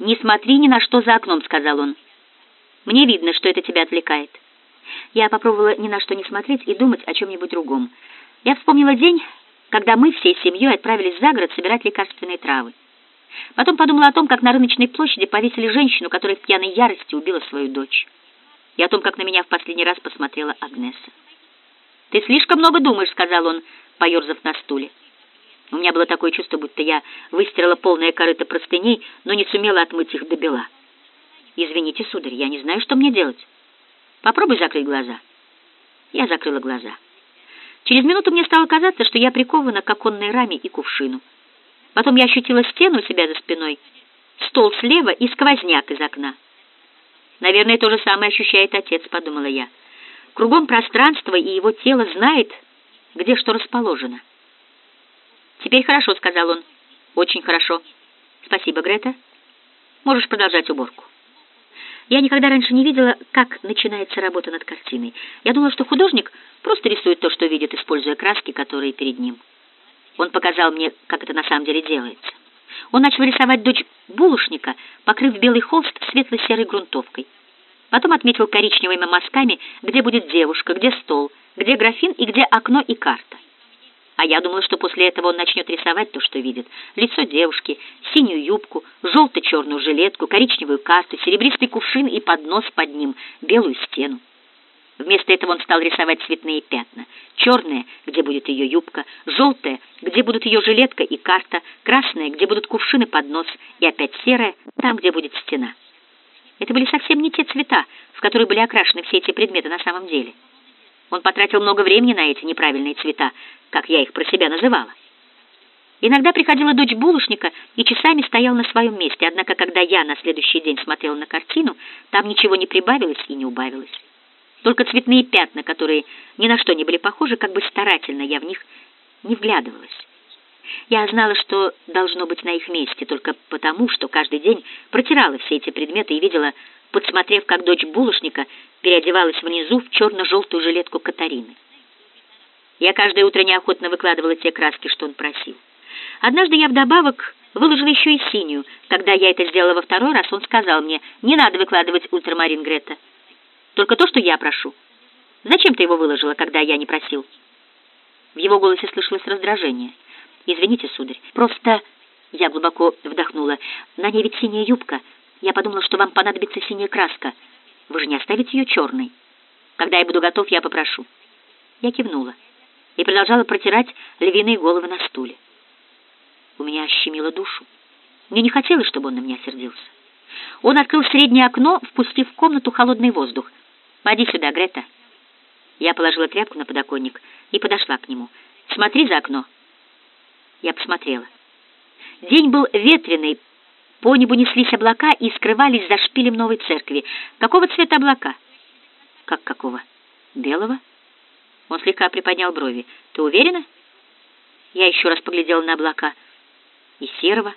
«Не смотри ни на что за окном», — сказал он. «Мне видно, что это тебя отвлекает». Я попробовала ни на что не смотреть и думать о чем-нибудь другом. Я вспомнила день, когда мы всей семьей отправились за город собирать лекарственные травы. Потом подумала о том, как на рыночной площади повесили женщину, которая в пьяной ярости убила свою дочь. И о том, как на меня в последний раз посмотрела Агнеса. «Ты слишком много думаешь», — сказал он, поерзав на стуле. У меня было такое чувство, будто я выстирала полное корыто простыней, но не сумела отмыть их до бела. «Извините, сударь, я не знаю, что мне делать. Попробуй закрыть глаза». Я закрыла глаза. Через минуту мне стало казаться, что я прикована к оконной раме и кувшину. Потом я ощутила стену у себя за спиной, стол слева и сквозняк из окна. «Наверное, то же самое ощущает отец», — подумала я. «Кругом пространство, и его тело знает, где что расположено». «Теперь хорошо», — сказал он. «Очень хорошо. Спасибо, Грета. Можешь продолжать уборку». Я никогда раньше не видела, как начинается работа над картиной. Я думала, что художник просто рисует то, что видит, используя краски, которые перед ним. Он показал мне, как это на самом деле делается. Он начал рисовать дочь булочника, покрыв белый холст светло-серой грунтовкой. Потом отметил коричневыми мазками, где будет девушка, где стол, где графин и где окно и карта. А я думала, что после этого он начнет рисовать то, что видит. Лицо девушки, синюю юбку, желто-черную жилетку, коричневую карту, серебристый кувшин и поднос под ним, белую стену. Вместо этого он стал рисовать цветные пятна. Черное, где будет ее юбка, желтое, где будут ее жилетка и карта, красное, где будут кувшины под нос, и опять серое, там, где будет стена. Это были совсем не те цвета, в которые были окрашены все эти предметы на самом деле. Он потратил много времени на эти неправильные цвета, как я их про себя называла. Иногда приходила дочь булочника и часами стоял на своем месте, однако когда я на следующий день смотрела на картину, там ничего не прибавилось и не убавилось. Только цветные пятна, которые ни на что не были похожи, как бы старательно я в них не вглядывалась. Я знала, что должно быть на их месте, только потому, что каждый день протирала все эти предметы и видела, подсмотрев, как дочь булочника переодевалась внизу в черно-желтую жилетку Катарины. Я каждое утро неохотно выкладывала те краски, что он просил. Однажды я вдобавок выложила еще и синюю. Когда я это сделала во второй раз, он сказал мне, «Не надо выкладывать ультрамарин, Грета. Только то, что я прошу. Зачем ты его выложила, когда я не просил?» В его голосе слышалось раздражение. «Извините, сударь, просто...» Я глубоко вдохнула. «На ней ведь синяя юбка. Я подумала, что вам понадобится синяя краска. Вы же не оставите ее черной. Когда я буду готов, я попрошу». Я кивнула и продолжала протирать львиные головы на стуле. У меня щемило душу. Мне не хотелось, чтобы он на меня сердился. Он открыл среднее окно, впустив в комнату холодный воздух. «Поди сюда, Грета». Я положила тряпку на подоконник и подошла к нему. «Смотри за окно». Я посмотрела. День был ветреный, по небу неслись облака и скрывались за шпилем новой церкви. Какого цвета облака? Как какого? Белого? Он слегка приподнял брови. Ты уверена? Я еще раз поглядела на облака. И серого.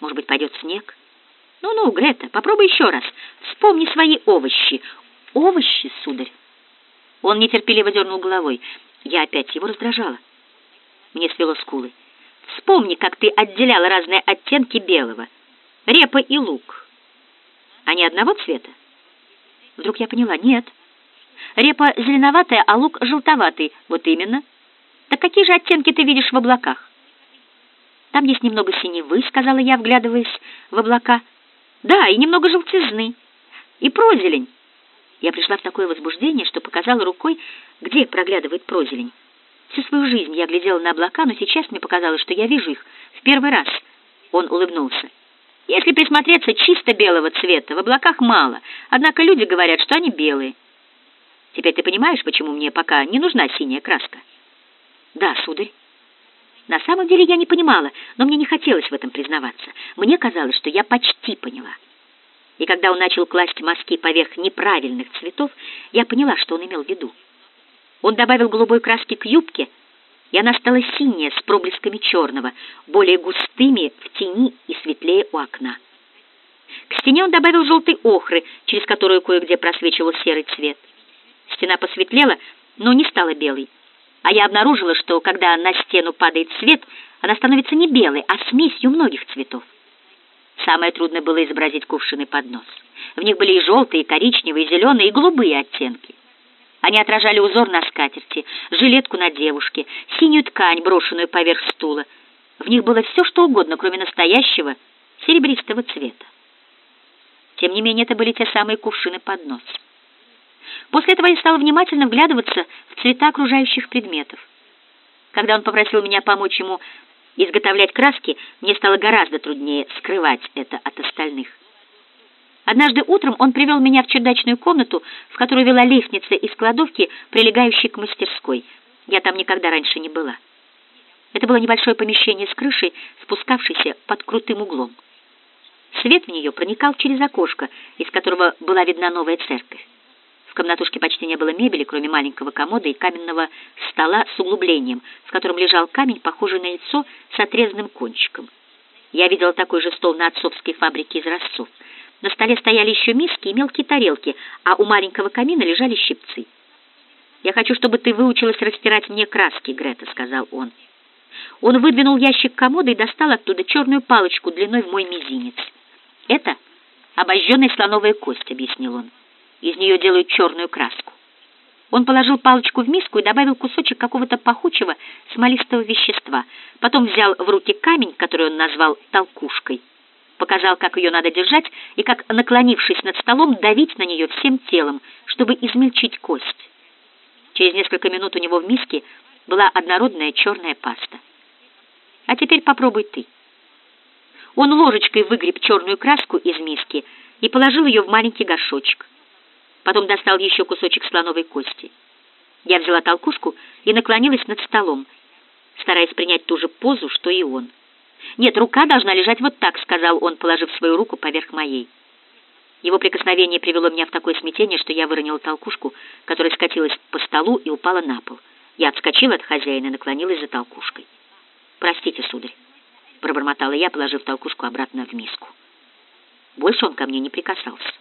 Может быть, пойдет снег? Ну-ну, Грета, попробуй еще раз. Вспомни свои овощи. Овощи, сударь. Он нетерпеливо дернул головой. Я опять его раздражала. Мне свело скулы. Вспомни, как ты отделяла разные оттенки белого. Репа и лук. Они одного цвета? Вдруг я поняла. Нет. Репа зеленоватая, а лук желтоватый. Вот именно. Так какие же оттенки ты видишь в облаках? Там есть немного синевы, сказала я, вглядываясь в облака. Да, и немного желтизны. И прозелень. Я пришла в такое возбуждение, что показала рукой, где проглядывает прозелень. Всю свою жизнь я глядела на облака, но сейчас мне показалось, что я вижу их в первый раз. Он улыбнулся. Если присмотреться, чисто белого цвета в облаках мало, однако люди говорят, что они белые. Теперь ты понимаешь, почему мне пока не нужна синяя краска? Да, сударь. На самом деле я не понимала, но мне не хотелось в этом признаваться. Мне казалось, что я почти поняла. И когда он начал класть мазки поверх неправильных цветов, я поняла, что он имел в виду. Он добавил голубой краски к юбке, и она стала синяя с проблесками черного, более густыми в тени и светлее у окна. К стене он добавил желтой охры, через которую кое-где просвечивал серый цвет. Стена посветлела, но не стала белой. А я обнаружила, что когда на стену падает свет, она становится не белой, а смесью многих цветов. Самое трудное было изобразить кувшины поднос. В них были и желтые, и коричневые, и зеленые, и голубые оттенки. Они отражали узор на скатерти, жилетку на девушке, синюю ткань, брошенную поверх стула. В них было все, что угодно, кроме настоящего серебристого цвета. Тем не менее, это были те самые кувшины поднос. После этого я стала внимательно вглядываться в цвета окружающих предметов. Когда он попросил меня помочь ему изготовлять краски, мне стало гораздо труднее скрывать это от остальных. Однажды утром он привел меня в чердачную комнату, в которую вела лестница из кладовки, прилегающей к мастерской. Я там никогда раньше не была. Это было небольшое помещение с крышей, спускавшейся под крутым углом. Свет в нее проникал через окошко, из которого была видна новая церковь. В комнатушке почти не было мебели, кроме маленького комода и каменного стола с углублением, в котором лежал камень, похожий на яйцо с отрезанным кончиком. Я видела такой же стол на отцовской фабрике из разцов. На столе стояли еще миски и мелкие тарелки, а у маленького камина лежали щипцы. «Я хочу, чтобы ты выучилась растирать мне краски, Грета», — сказал он. Он выдвинул ящик комода и достал оттуда черную палочку длиной в мой мизинец. «Это обожженная слоновая кость», — объяснил он. Из нее делают черную краску. Он положил палочку в миску и добавил кусочек какого-то пахучего смолистого вещества. Потом взял в руки камень, который он назвал толкушкой. Показал, как ее надо держать, и как, наклонившись над столом, давить на нее всем телом, чтобы измельчить кость. Через несколько минут у него в миске была однородная черная паста. А теперь попробуй ты. Он ложечкой выгреб черную краску из миски и положил ее в маленький горшочек. Потом достал еще кусочек слоновой кости. Я взяла толкушку и наклонилась над столом, стараясь принять ту же позу, что и он. «Нет, рука должна лежать вот так», — сказал он, положив свою руку поверх моей. Его прикосновение привело меня в такое смятение, что я выронила толкушку, которая скатилась по столу и упала на пол. Я отскочила от хозяина и наклонилась за толкушкой. «Простите, сударь», — пробормотала я, положив толкушку обратно в миску. Больше он ко мне не прикасался.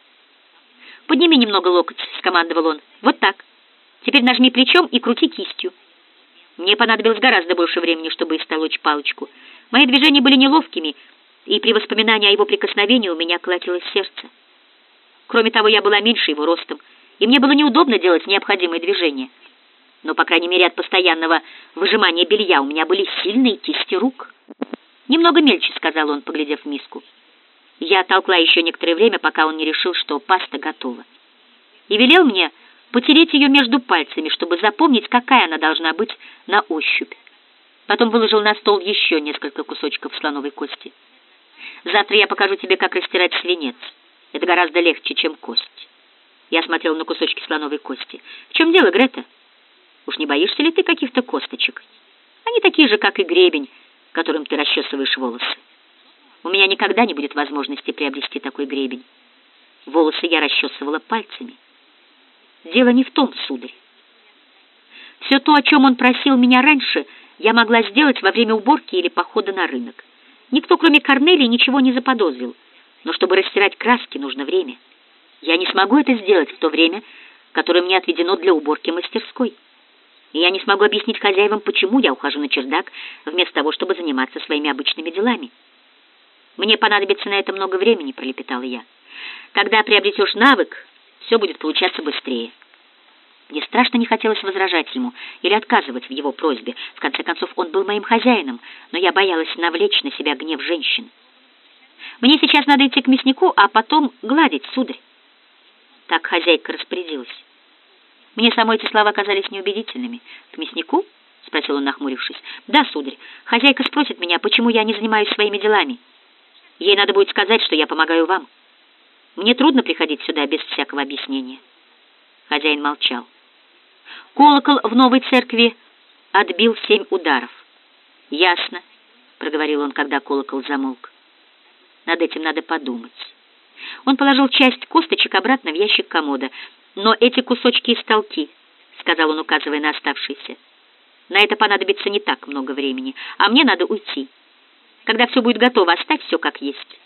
«Подними немного локоть», — скомандовал он. «Вот так. Теперь нажми плечом и крути кистью». Мне понадобилось гораздо больше времени, чтобы истолочь палочку. Мои движения были неловкими, и при воспоминании о его прикосновении у меня колотилось сердце. Кроме того, я была меньше его ростом, и мне было неудобно делать необходимые движения. Но, по крайней мере, от постоянного выжимания белья у меня были сильные кисти рук. «Немного мельче», — сказал он, поглядев в миску. Я толкла еще некоторое время, пока он не решил, что паста готова. И велел мне потереть ее между пальцами, чтобы запомнить, какая она должна быть на ощупь. Потом выложил на стол еще несколько кусочков слоновой кости. «Завтра я покажу тебе, как растирать свинец. Это гораздо легче, чем кость». Я смотрел на кусочки слоновой кости. «В чем дело, Грета? Уж не боишься ли ты каких-то косточек? Они такие же, как и гребень, которым ты расчесываешь волосы». У меня никогда не будет возможности приобрести такой гребень. Волосы я расчесывала пальцами. Дело не в том, сударь. Все то, о чем он просил меня раньше, я могла сделать во время уборки или похода на рынок. Никто, кроме Корнелии, ничего не заподозрил. Но чтобы растирать краски, нужно время. Я не смогу это сделать в то время, которое мне отведено для уборки мастерской. И я не смогу объяснить хозяевам, почему я ухожу на чердак, вместо того, чтобы заниматься своими обычными делами. «Мне понадобится на это много времени», — пролепетала я. «Когда приобретешь навык, все будет получаться быстрее». Мне страшно не хотелось возражать ему или отказывать в его просьбе. В конце концов, он был моим хозяином, но я боялась навлечь на себя гнев женщин. «Мне сейчас надо идти к мяснику, а потом гладить, сударь». Так хозяйка распорядилась. Мне самой эти слова казались неубедительными. «К мяснику?» — спросил он, нахмурившись. «Да, сударь. Хозяйка спросит меня, почему я не занимаюсь своими делами». Ей надо будет сказать, что я помогаю вам. Мне трудно приходить сюда без всякого объяснения». Хозяин молчал. Колокол в новой церкви отбил семь ударов. «Ясно», — проговорил он, когда колокол замолк. «Над этим надо подумать». Он положил часть косточек обратно в ящик комода. «Но эти кусочки из толки», — сказал он, указывая на оставшиеся. «На это понадобится не так много времени, а мне надо уйти». Когда все будет готово, оставь все как есть.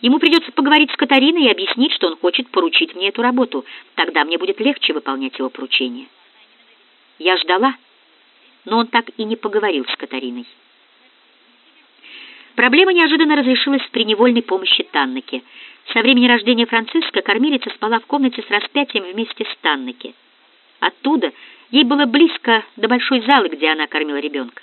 Ему придется поговорить с Катариной и объяснить, что он хочет поручить мне эту работу. Тогда мне будет легче выполнять его поручение. Я ждала, но он так и не поговорил с Катариной. Проблема неожиданно разрешилась при невольной помощи Таннеке. Со времени рождения Франциска кормилица спала в комнате с распятием вместе с Таннеке. Оттуда ей было близко до большой залы, где она кормила ребенка.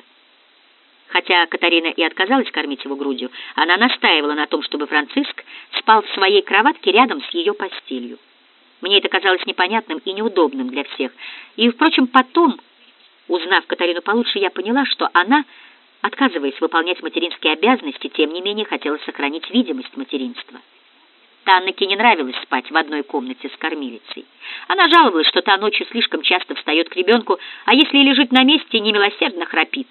Хотя Катарина и отказалась кормить его грудью, она настаивала на том, чтобы Франциск спал в своей кроватке рядом с ее постелью. Мне это казалось непонятным и неудобным для всех. И, впрочем, потом, узнав Катарину получше, я поняла, что она, отказываясь выполнять материнские обязанности, тем не менее хотела сохранить видимость материнства. Таннеке не нравилось спать в одной комнате с кормилицей. Она жаловалась, что та ночью слишком часто встает к ребенку, а если лежит на месте, немилосердно храпит.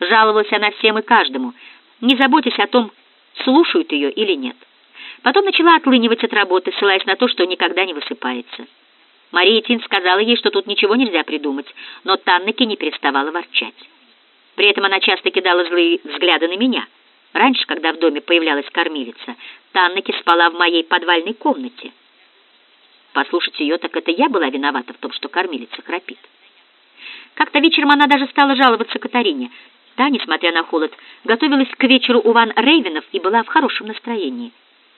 Жаловалась она всем и каждому, не заботясь о том, слушают ее или нет. Потом начала отлынивать от работы, ссылаясь на то, что никогда не высыпается. Мария Тин сказала ей, что тут ничего нельзя придумать, но Таннеке не переставала ворчать. При этом она часто кидала злые взгляды на меня. Раньше, когда в доме появлялась кормилица, Таннеке спала в моей подвальной комнате. Послушать ее, так это я была виновата в том, что кормилица храпит. Как-то вечером она даже стала жаловаться Катарине. Та, несмотря на холод, готовилась к вечеру у Ван Рейвенов и была в хорошем настроении.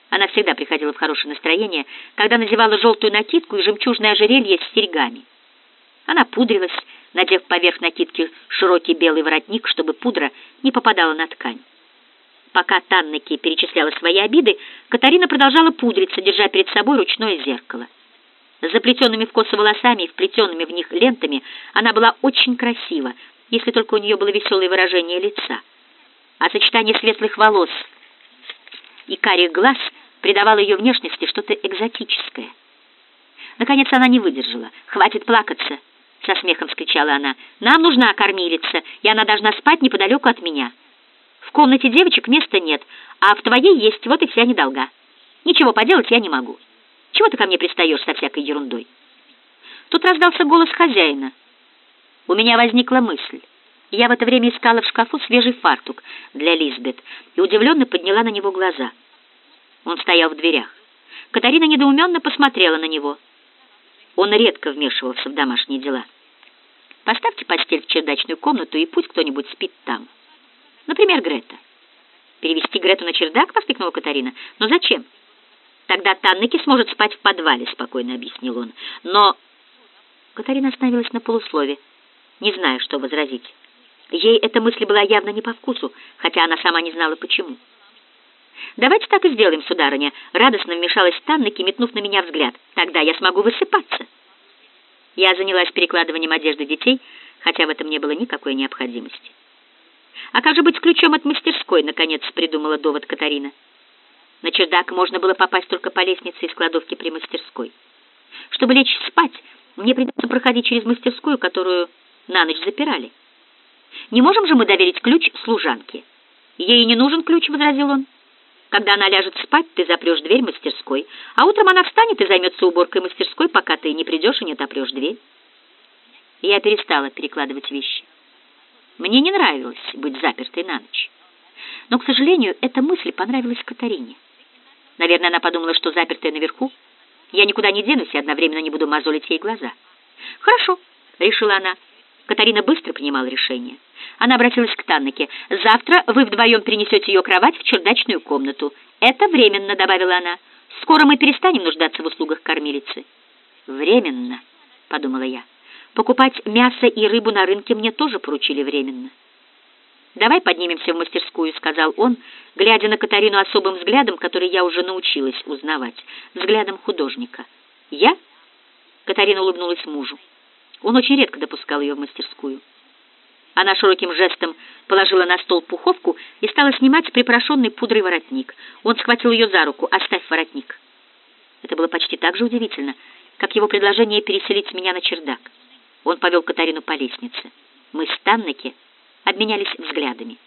Она всегда приходила в хорошее настроение, когда надевала желтую накидку и жемчужное ожерелье с серьгами. Она пудрилась, надев поверх накидки широкий белый воротник, чтобы пудра не попадала на ткань. Пока Таннеки перечисляла свои обиды, Катарина продолжала пудриться, держа перед собой ручное зеркало. Заплетенными в косы волосами и вплетенными в них лентами она была очень красива, если только у нее было веселое выражение лица. А сочетание светлых волос и карих глаз придавало ее внешности что-то экзотическое. Наконец она не выдержала. «Хватит плакаться!» — со смехом вскричала она. «Нам нужна кормилица, и она должна спать неподалеку от меня. В комнате девочек места нет, а в твоей есть, вот и вся недолга. Ничего поделать я не могу. Чего ты ко мне пристаешь со всякой ерундой?» Тут раздался голос хозяина. У меня возникла мысль. Я в это время искала в шкафу свежий фартук для Лизбет и удивленно подняла на него глаза. Он стоял в дверях. Катарина недоуменно посмотрела на него. Он редко вмешивался в домашние дела. Поставьте постель в чердачную комнату, и пусть кто-нибудь спит там. Например, Грета. «Перевести Грету на чердак?» — воскликнула Катарина. «Но зачем?» «Тогда Таннеки сможет спать в подвале», — спокойно объяснил он. «Но...» Катарина остановилась на полуслове, не зная, что возразить. Ей эта мысль была явно не по вкусу, хотя она сама не знала почему. «Давайте так и сделаем, сударыня», — радостно вмешалась Таннеки, метнув на меня взгляд. «Тогда я смогу высыпаться». Я занялась перекладыванием одежды детей, хотя в этом не было никакой необходимости. «А как же быть с ключом от мастерской?» — наконец придумала довод Катарина. На чердак можно было попасть только по лестнице из кладовки при мастерской. Чтобы лечь спать, мне придется проходить через мастерскую, которую на ночь запирали. Не можем же мы доверить ключ служанке? Ей не нужен ключ, — возразил он. Когда она ляжет спать, ты запрешь дверь мастерской, а утром она встанет и займется уборкой мастерской, пока ты не придешь и не отопрешь дверь. Я перестала перекладывать вещи. Мне не нравилось быть запертой на ночь. Но, к сожалению, эта мысль понравилась Катарине. Наверное, она подумала, что запертая наверху, я никуда не денусь и одновременно не буду мозолить ей глаза. «Хорошо», — решила она. Катарина быстро принимала решение. Она обратилась к Таннеке. «Завтра вы вдвоем перенесете ее кровать в чердачную комнату. Это временно», — добавила она. «Скоро мы перестанем нуждаться в услугах кормилицы». «Временно», — подумала я. «Покупать мясо и рыбу на рынке мне тоже поручили временно». «Давай поднимемся в мастерскую», — сказал он, глядя на Катарину особым взглядом, который я уже научилась узнавать, взглядом художника. «Я?» — Катарина улыбнулась мужу. Он очень редко допускал ее в мастерскую. Она широким жестом положила на стол пуховку и стала снимать припорошенный пудрой воротник. Он схватил ее за руку. «Оставь воротник». Это было почти так же удивительно, как его предложение переселить меня на чердак. Он повел Катарину по лестнице. Мы с Таннеки обменялись взглядами.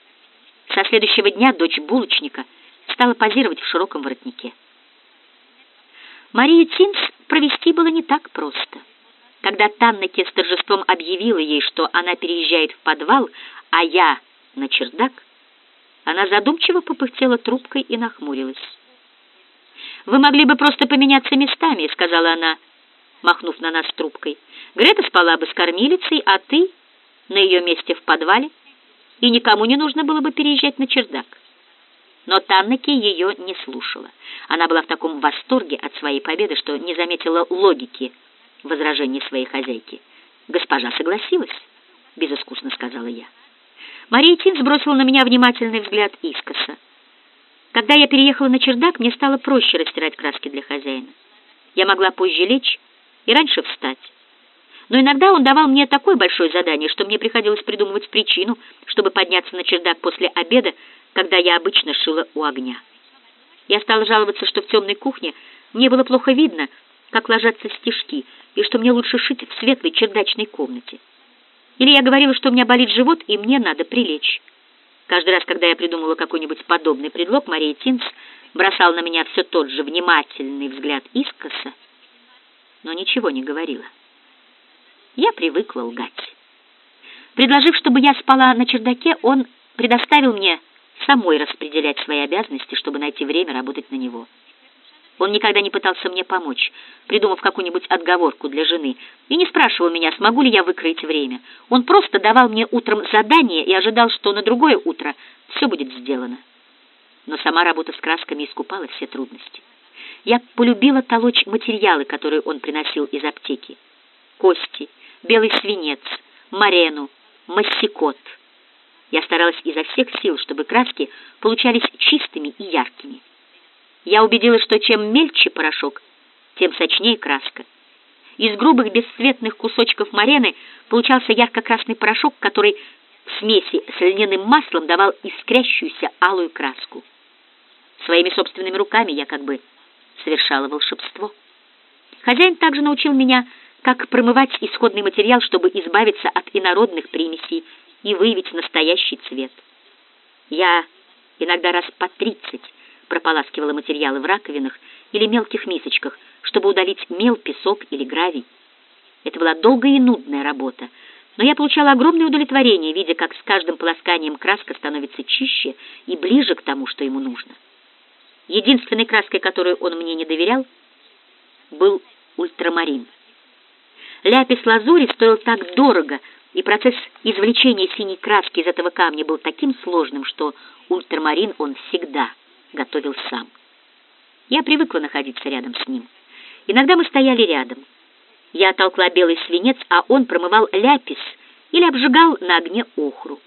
Со следующего дня дочь булочника стала позировать в широком воротнике. Марию Тинс провести было не так просто. Когда Таннеке с торжеством объявила ей, что она переезжает в подвал, а я на чердак, она задумчиво попыхтела трубкой и нахмурилась. «Вы могли бы просто поменяться местами», — сказала она, махнув на нас трубкой. «Грета спала бы с кормилицей, а ты на ее месте в подвале, и никому не нужно было бы переезжать на чердак». Но Таннеки ее не слушала. Она была в таком восторге от своей победы, что не заметила логики возражений своей хозяйки. «Госпожа согласилась», — безыскусно сказала я. Мария Тин сбросила на меня внимательный взгляд искоса. Когда я переехала на чердак, мне стало проще растирать краски для хозяина. Я могла позже лечь и раньше встать. Но иногда он давал мне такое большое задание, что мне приходилось придумывать причину, чтобы подняться на чердак после обеда, когда я обычно шила у огня. Я стала жаловаться, что в темной кухне мне было плохо видно, как ложатся стежки, и что мне лучше шить в светлой чердачной комнате. Или я говорила, что у меня болит живот, и мне надо прилечь. Каждый раз, когда я придумывала какой-нибудь подобный предлог, Мария Тинс бросала на меня все тот же внимательный взгляд искоса, но ничего не говорила. Я привыкла лгать. Предложив, чтобы я спала на чердаке, он предоставил мне самой распределять свои обязанности, чтобы найти время работать на него. Он никогда не пытался мне помочь, придумав какую-нибудь отговорку для жены, и не спрашивал меня, смогу ли я выкроить время. Он просто давал мне утром задание и ожидал, что на другое утро все будет сделано. Но сама работа с красками искупала все трудности. Я полюбила толочь материалы, которые он приносил из аптеки. Кости, белый свинец, марену, массикот. Я старалась изо всех сил, чтобы краски получались чистыми и яркими. Я убедилась, что чем мельче порошок, тем сочнее краска. Из грубых бесцветных кусочков марены получался ярко-красный порошок, который в смеси с льняным маслом давал искрящуюся алую краску. Своими собственными руками я как бы совершала волшебство. Хозяин также научил меня, как промывать исходный материал, чтобы избавиться от инородных примесей и выявить настоящий цвет. Я иногда раз по тридцать прополаскивала материалы в раковинах или мелких мисочках, чтобы удалить мел, песок или гравий. Это была долгая и нудная работа, но я получала огромное удовлетворение, видя, как с каждым полосканием краска становится чище и ближе к тому, что ему нужно. Единственной краской, которую он мне не доверял, был ультрамарин. Ляпис лазури стоил так дорого, и процесс извлечения синей краски из этого камня был таким сложным, что ультрамарин он всегда готовил сам. Я привыкла находиться рядом с ним. Иногда мы стояли рядом. Я толкла белый свинец, а он промывал ляпис или обжигал на огне охру.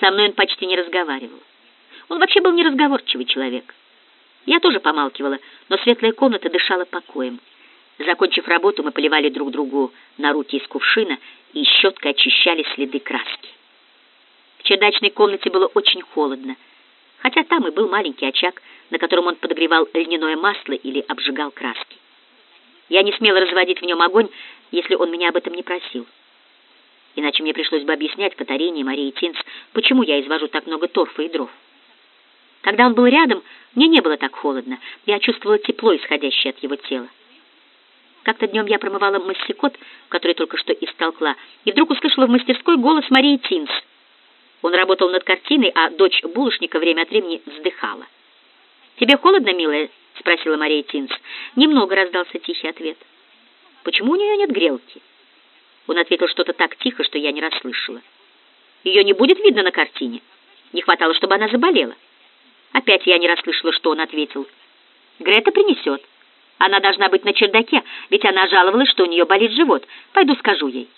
Со мной он почти не разговаривал. Он вообще был неразговорчивый человек. Я тоже помалкивала, но светлая комната дышала покоем. Закончив работу, мы поливали друг другу на руки из кувшина и щеткой очищали следы краски. В чердачной комнате было очень холодно хотя там и был маленький очаг, на котором он подогревал льняное масло или обжигал краски. Я не смела разводить в нем огонь, если он меня об этом не просил. Иначе мне пришлось бы объяснять Катарине и Марии Тинц, почему я извожу так много торфа и дров. Когда он был рядом, мне не было так холодно, я чувствовала тепло, исходящее от его тела. Как-то днем я промывала массикот, который только что истолкла, и вдруг услышала в мастерской голос Марии Тинц — он работал над картиной, а дочь булочника время от времени вздыхала. «Тебе холодно, милая?» — спросила Мария Тинс. «Немного», — раздался тихий ответ. «Почему у нее нет грелки?» Он ответил что-то так тихо, что я не расслышала. «Ее не будет видно на картине. Не хватало, чтобы она заболела». Опять я не расслышала, что он ответил. «Грета принесет. Она должна быть на чердаке, ведь она жаловалась, что у нее болит живот. Пойду скажу ей».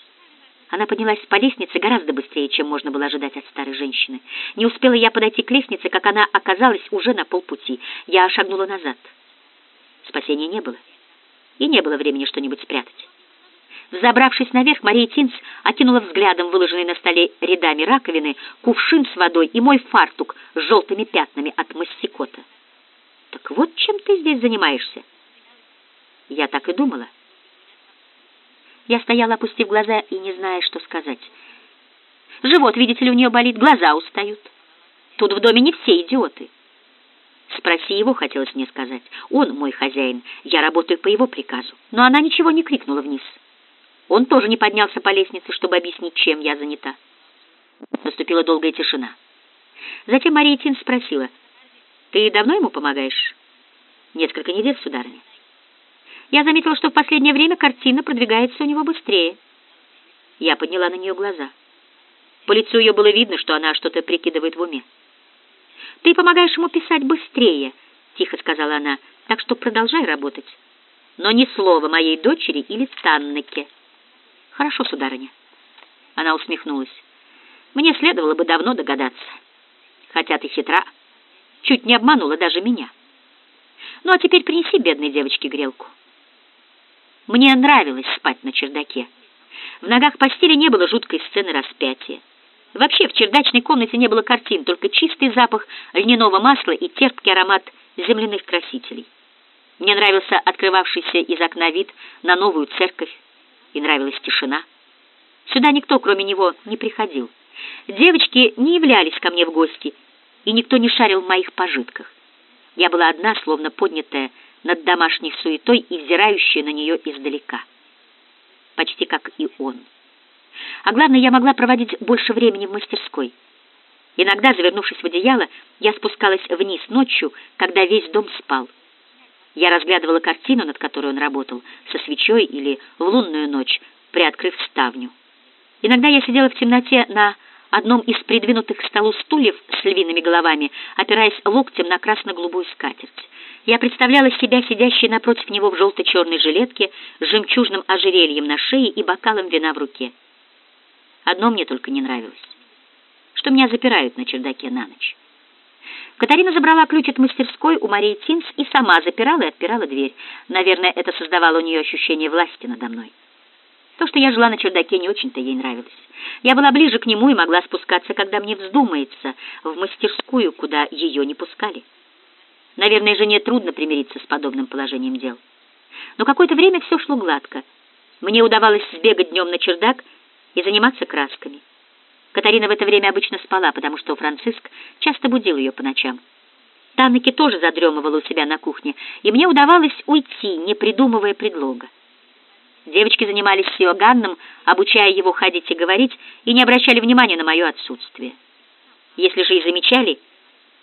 Она поднялась по лестнице гораздо быстрее, чем можно было ожидать от старой женщины. Не успела я подойти к лестнице, как она оказалась уже на полпути. Я шагнула назад. Спасения не было. И не было времени что-нибудь спрятать. Взобравшись наверх, Мария Тинц окинула взглядом выложенный на столе рядами раковины, кувшин с водой и мой фартук с желтыми пятнами от массикота. «Так вот чем ты здесь занимаешься?» Я так и думала. Я стояла, опустив глаза и не зная, что сказать. Живот, видите ли, у нее болит, глаза устают. Тут в доме не все идиоты. Спроси его, хотелось мне сказать. Он мой хозяин, я работаю по его приказу. Но она ничего не крикнула вниз. Он тоже не поднялся по лестнице, чтобы объяснить, чем я занята. Наступила долгая тишина. Затем Мария Тин спросила, «Ты давно ему помогаешь?» «Несколько недель, сударыня». Я заметила, что в последнее время картина продвигается у него быстрее. Я подняла на нее глаза. По лицу ее было видно, что она что-то прикидывает в уме. «Ты помогаешь ему писать быстрее», — тихо сказала она, — «так что продолжай работать. Но ни слова моей дочери или Таннеке». «Хорошо, сударыня». Она усмехнулась. «Мне следовало бы давно догадаться. Хотя ты хитра, чуть не обманула даже меня. Ну, а теперь принеси бедной девочке грелку». Мне нравилось спать на чердаке. В ногах постели не было жуткой сцены распятия. Вообще в чердачной комнате не было картин, только чистый запах льняного масла и терпкий аромат земляных красителей. Мне нравился открывавшийся из окна вид на новую церковь, и нравилась тишина. Сюда никто, кроме него, не приходил. Девочки не являлись ко мне в гости, и никто не шарил в моих пожитках. Я была одна, словно поднятая над домашней суетой и взирающая на нее издалека. Почти как и он. А главное, я могла проводить больше времени в мастерской. Иногда, завернувшись в одеяло, я спускалась вниз ночью, когда весь дом спал. Я разглядывала картину, над которой он работал, со свечой или в лунную ночь, приоткрыв ставню. Иногда я сидела в темноте на одном из придвинутых к столу стульев с львиными головами, опираясь локтем на красно-голубую скатерть. Я представляла себя сидящей напротив него в желто-черной жилетке с жемчужным ожерельем на шее и бокалом вина в руке. Одно мне только не нравилось, что меня запирают на чердаке на ночь. Катарина забрала ключ от мастерской у Марии Тинс и сама запирала и отпирала дверь. Наверное, это создавало у нее ощущение власти надо мной. То, что я жила на чердаке, не очень-то ей нравилось. Я была ближе к нему и могла спускаться, когда мне вздумается, в мастерскую, куда ее не пускали. Наверное, жене трудно примириться с подобным положением дел. Но какое-то время все шло гладко. Мне удавалось сбегать днем на чердак и заниматься красками. Катарина в это время обычно спала, потому что Франциск часто будил ее по ночам. Таннеке тоже задремывала у себя на кухне, и мне удавалось уйти, не придумывая предлога. Девочки занимались с Иоганном, обучая его ходить и говорить, и не обращали внимания на мое отсутствие. Если же и замечали,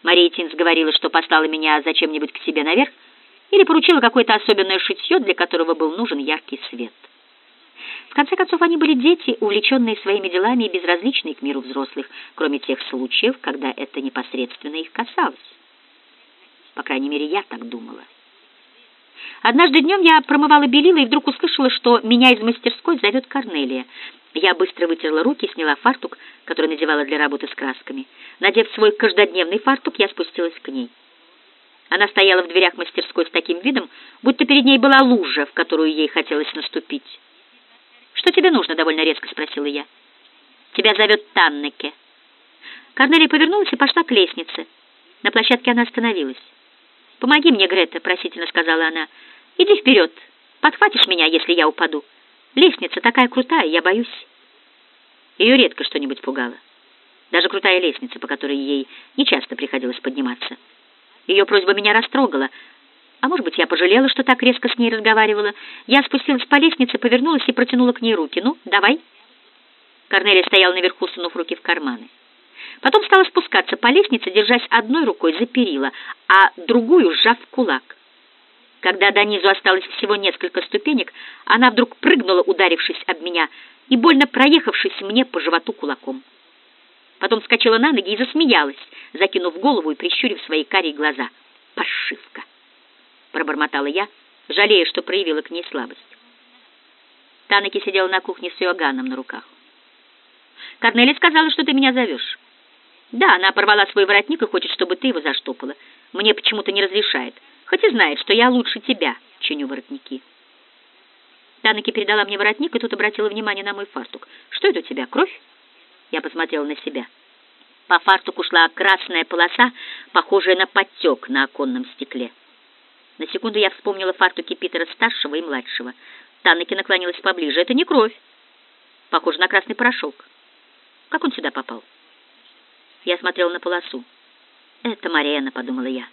Мария Тинс говорила, что послала меня зачем-нибудь к себе наверх, или поручила какое-то особенное шитье, для которого был нужен яркий свет. В конце концов, они были дети, увлеченные своими делами и безразличные к миру взрослых, кроме тех случаев, когда это непосредственно их касалось. По крайней мере, я так думала. Однажды днем я промывала белила и вдруг услышала, что меня из мастерской зовет Корнелия. Я быстро вытерла руки, сняла фартук, который надевала для работы с красками. Надев свой каждодневный фартук, я спустилась к ней. Она стояла в дверях мастерской с таким видом, будто перед ней была лужа, в которую ей хотелось наступить. «Что тебе нужно?» — довольно резко спросила я. «Тебя зовет Таннеке». Корнелия повернулась и пошла к лестнице. На площадке она остановилась. «Помоги мне, Грета», — просительно сказала она. «Иди вперед. Подхватишь меня, если я упаду. Лестница такая крутая, я боюсь». Ее редко что-нибудь пугало. Даже крутая лестница, по которой ей нечасто приходилось подниматься. Ее просьба меня растрогала, а может быть, я пожалела, что так резко с ней разговаривала. Я спустилась по лестнице, повернулась и протянула к ней руки. «Ну, давай». Корнелия стояла наверху, сунув руки в карманы. Потом стала спускаться по лестнице, держась одной рукой за перила, а другую сжав в кулак. Когда до низу осталось всего несколько ступенек, она вдруг прыгнула, ударившись об меня, и больно проехавшись мне по животу кулаком. Потом вскочила на ноги и засмеялась, закинув голову и прищурив свои карие глаза. «Паршивка!» — пробормотала я, жалея, что проявила к ней слабость. Танаки сидела на кухне с Иоганном на руках. «Корнелия сказала, что ты меня зовешь». «Да, она порвала свой воротник и хочет, чтобы ты его заштопала. Мне почему-то не разрешает, хоть и знает, что я лучше тебя чиню воротники». Танаки передала мне воротник и тут обратила внимание на мой фартук. «Что это у тебя, кровь?» Я посмотрела на себя. По фартуку шла красная полоса, похожая на подтек на оконном стекле. На секунду я вспомнила фартуки Питера старшего и младшего. Таннеки наклонилась поближе. Это не кровь. Похоже на красный порошок. Как он сюда попал? Я смотрела на полосу. Это Марена, подумала я.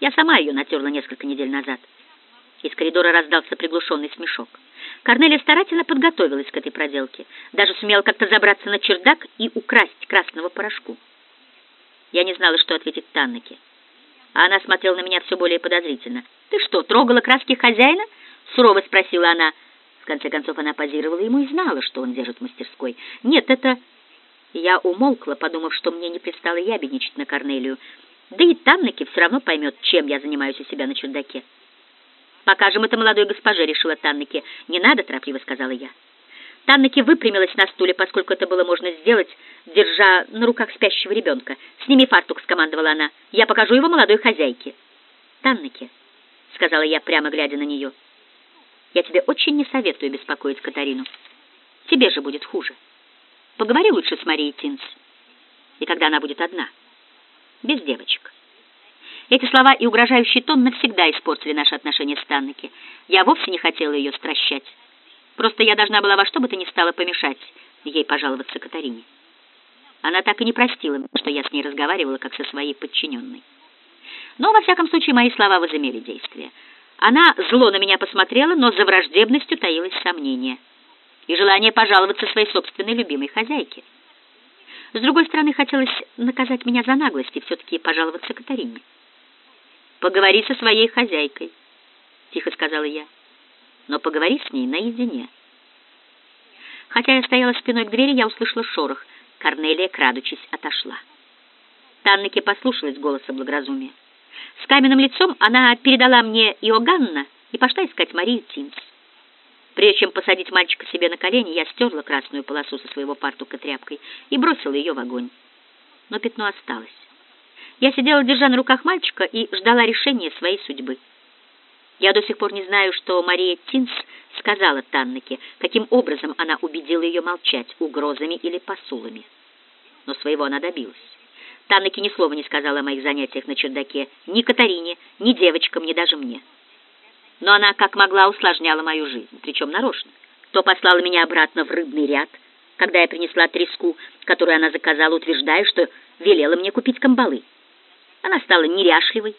Я сама ее натерла несколько недель назад. Из коридора раздался приглушенный смешок. Корнелия старательно подготовилась к этой проделке. Даже сумела как-то забраться на чердак и украсть красного порошку. Я не знала, что ответить Таннеке. А она смотрела на меня все более подозрительно. «Ты что, трогала краски хозяина?» — сурово спросила она. В конце концов, она позировала ему и знала, что он держит в мастерской. «Нет, это...» Я умолкла, подумав, что мне не пристало ябедничать на Корнелию, да и Таннеке все равно поймет, чем я занимаюсь у себя на чердаке. «Покажем это молодой госпоже», — решила Таннеке. «Не надо», — торопливо сказала я. Таннеке выпрямилась на стуле, поскольку это было можно сделать, держа на руках спящего ребенка. «Сними фартук», — скомандовала она. «Я покажу его молодой хозяйке». «Таннеке», — сказала я, прямо глядя на нее, — «я тебе очень не советую беспокоить Катарину. Тебе же будет хуже. Поговори лучше с Марией Тинс. И когда она будет одна, без девочек». Эти слова и угрожающий тон навсегда испортили наши отношения с Таннеке. Я вовсе не хотела ее стращать. Просто я должна была во что бы то ни стало помешать ей пожаловаться Катарине. Она так и не простила, что я с ней разговаривала, как со своей подчиненной. Но, во всяком случае, мои слова возымели действие. Она зло на меня посмотрела, но за враждебностью таилось сомнение и желание пожаловаться своей собственной любимой хозяйке. С другой стороны, хотелось наказать меня за наглость и все-таки пожаловаться Катарине. «Поговори со своей хозяйкой», — тихо сказала я, — «но поговори с ней наедине». Хотя я стояла спиной к двери, я услышала шорох. Корнелия, крадучись, отошла. Таннеке послушалась голоса благоразумия. С каменным лицом она передала мне Иоганна и пошла искать Марию Тинс. Прежде чем посадить мальчика себе на колени, я стерла красную полосу со своего фартука тряпкой и бросила ее в огонь. Но пятно осталось. Я сидела, держа на руках мальчика, и ждала решения своей судьбы. Я до сих пор не знаю, что Мария Тинс сказала Таннеке, каким образом она убедила ее молчать, угрозами или посулами. Но своего она добилась. Таннеке ни слова не сказала о моих занятиях на чердаке ни Катарине, ни девочкам, ни даже мне. Но она, как могла, усложняла мою жизнь, причем нарочно. То послала меня обратно в рыбный ряд, когда я принесла треску, которую она заказала, утверждая, что велела мне купить камбалы. Она стала неряшливой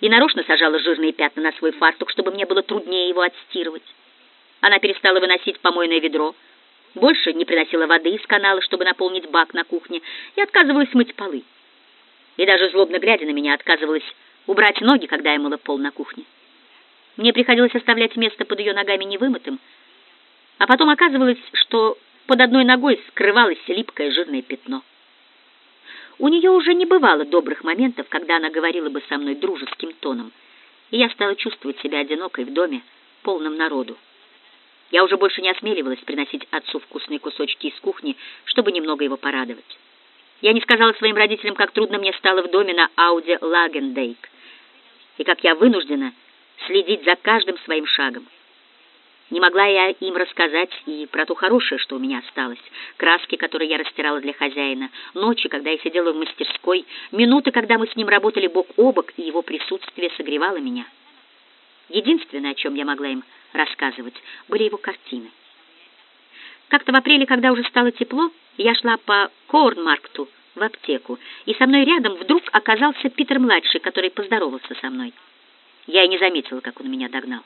и нарочно сажала жирные пятна на свой фартук, чтобы мне было труднее его отстирывать. Она перестала выносить помойное ведро, больше не приносила воды из канала, чтобы наполнить бак на кухне, и отказывалась мыть полы. И даже злобно глядя на меня, отказывалась убрать ноги, когда я мыла пол на кухне. Мне приходилось оставлять место под ее ногами невымытым, а потом оказывалось, что под одной ногой скрывалось липкое жирное пятно. У нее уже не бывало добрых моментов, когда она говорила бы со мной дружеским тоном, и я стала чувствовать себя одинокой в доме, полном народу. Я уже больше не осмеливалась приносить отцу вкусные кусочки из кухни, чтобы немного его порадовать. Я не сказала своим родителям, как трудно мне стало в доме на Ауде Лагендейк, и как я вынуждена следить за каждым своим шагом. Не могла я им рассказать и про то хорошее, что у меня осталось. Краски, которые я растирала для хозяина, ночи, когда я сидела в мастерской, минуты, когда мы с ним работали бок о бок, и его присутствие согревало меня. Единственное, о чем я могла им рассказывать, были его картины. Как-то в апреле, когда уже стало тепло, я шла по Корнмаркту в аптеку, и со мной рядом вдруг оказался Питер-младший, который поздоровался со мной. Я и не заметила, как он меня догнал.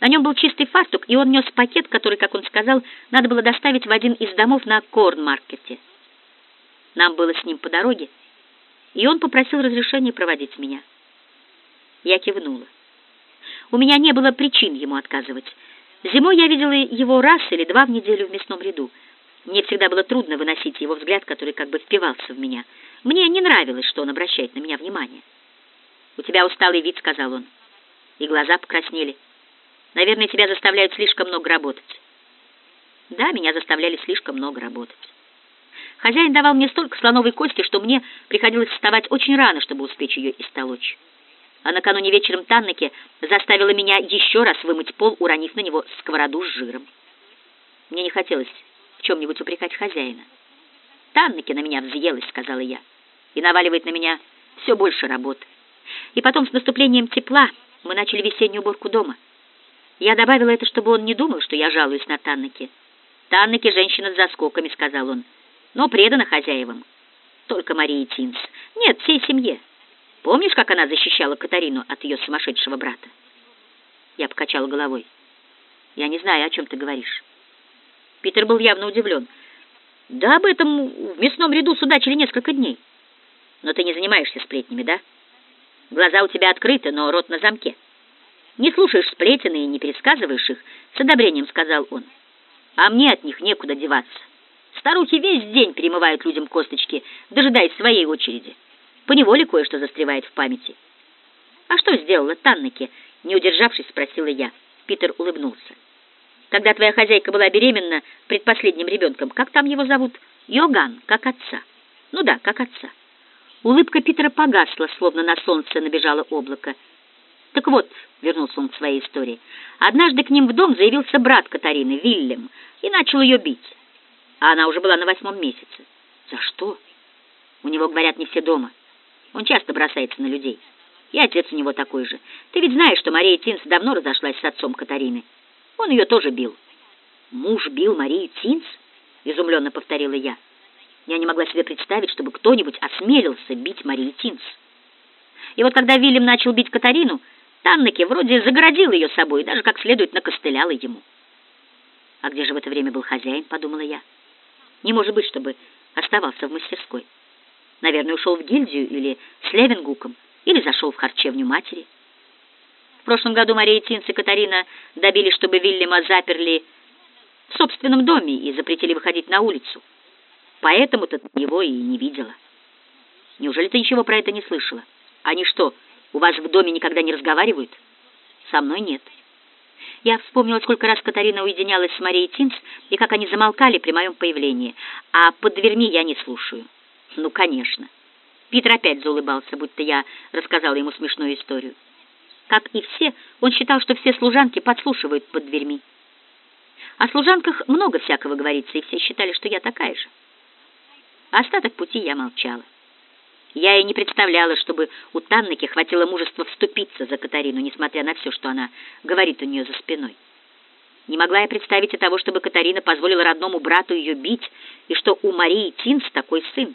На нем был чистый фартук, и он нес пакет, который, как он сказал, надо было доставить в один из домов на Корн-маркете. Нам было с ним по дороге, и он попросил разрешения проводить меня. Я кивнула. У меня не было причин ему отказывать. Зимой я видела его раз или два в неделю в мясном ряду. Мне всегда было трудно выносить его взгляд, который как бы впивался в меня. Мне не нравилось, что он обращает на меня внимание. «У тебя усталый вид», — сказал он, и глаза покраснели. Наверное, тебя заставляют слишком много работать. Да, меня заставляли слишком много работать. Хозяин давал мне столько слоновой кости, что мне приходилось вставать очень рано, чтобы успеть ее истолочь. А накануне вечером Таннеке заставила меня еще раз вымыть пол, уронив на него сковороду с жиром. Мне не хотелось в чем-нибудь упрекать хозяина. «Таннеке на меня взъелась», — сказала я, — «и наваливает на меня все больше работы». И потом с наступлением тепла мы начали весеннюю уборку дома — я добавила это, чтобы он не думал, что я жалуюсь на Таннеке. «Таннеке женщина с заскоками», — сказал он, — «но предана хозяевам. Только Марии Тинс. Нет, всей семье. Помнишь, как она защищала Катарину от ее сумасшедшего брата?» Я покачала головой. «Я не знаю, о чем ты говоришь». Питер был явно удивлен. «Да об этом в мясном ряду судачили несколько дней. Но ты не занимаешься сплетнями, да? Глаза у тебя открыты, но рот на замке». Не слушаешь сплетен и не пересказываешь их, с одобрением сказал он. А мне от них некуда деваться. Старухи весь день перемывают людям косточки, дожидаясь своей очереди. Поневоле кое-что застревает в памяти. «А что сделала Таннеке?» — не удержавшись, спросила я. Питер улыбнулся. «Когда твоя хозяйка была беременна предпоследним ребенком, как там его зовут? Йоган, как отца. Ну да, как отца». Улыбка Питера погасла, словно на солнце набежало облако. Так вот, вернулся он к своей истории, однажды к ним в дом заявился брат Катарины, Вильям, и начал ее бить. А она уже была на восьмом месяце. За что? У него, говорят, не все дома. Он часто бросается на людей. И отец у него такой же. Ты ведь знаешь, что Мария Тинс давно разошлась с отцом Катарины. Он ее тоже бил. Муж бил Марию Тинс? Изумленно повторила я. Я не могла себе представить, чтобы кто-нибудь осмелился бить Марию Тинс. И вот когда Вильям начал бить Катарину, Таннеке вроде загородил ее собой и даже как следует накостыляла ему. А где же в это время был хозяин, подумала я. Не может быть, чтобы оставался в мастерской. Наверное, ушел в гильдию или с Левенгуком, или зашел в харчевню матери. В прошлом году Мария Тинц и Катарина добились, чтобы Вильяма заперли в собственном доме и запретили выходить на улицу. Поэтому-то его и не видела. Неужели ты ничего про это не слышала? Они что, у вас в доме никогда не разговаривают? Со мной нет. Я вспомнила, сколько раз Катарина уединялась с Марией Тинц и как они замолкали при моем появлении, а под дверьми я не слушаю. Ну, конечно. Питер опять заулыбался, будто я рассказала ему смешную историю. Как и все, он считал, что все служанки подслушивают под дверьми. О служанках много всякого говорится, и все считали, что я такая же. Остаток пути я молчала. Я и не представляла, чтобы у Таннеки хватило мужества вступиться за Катарину, несмотря на все, что она говорит у нее за спиной. Не могла я представить и того, чтобы Катарина позволила родному брату ее бить, и что у Марии Тинс такой сын.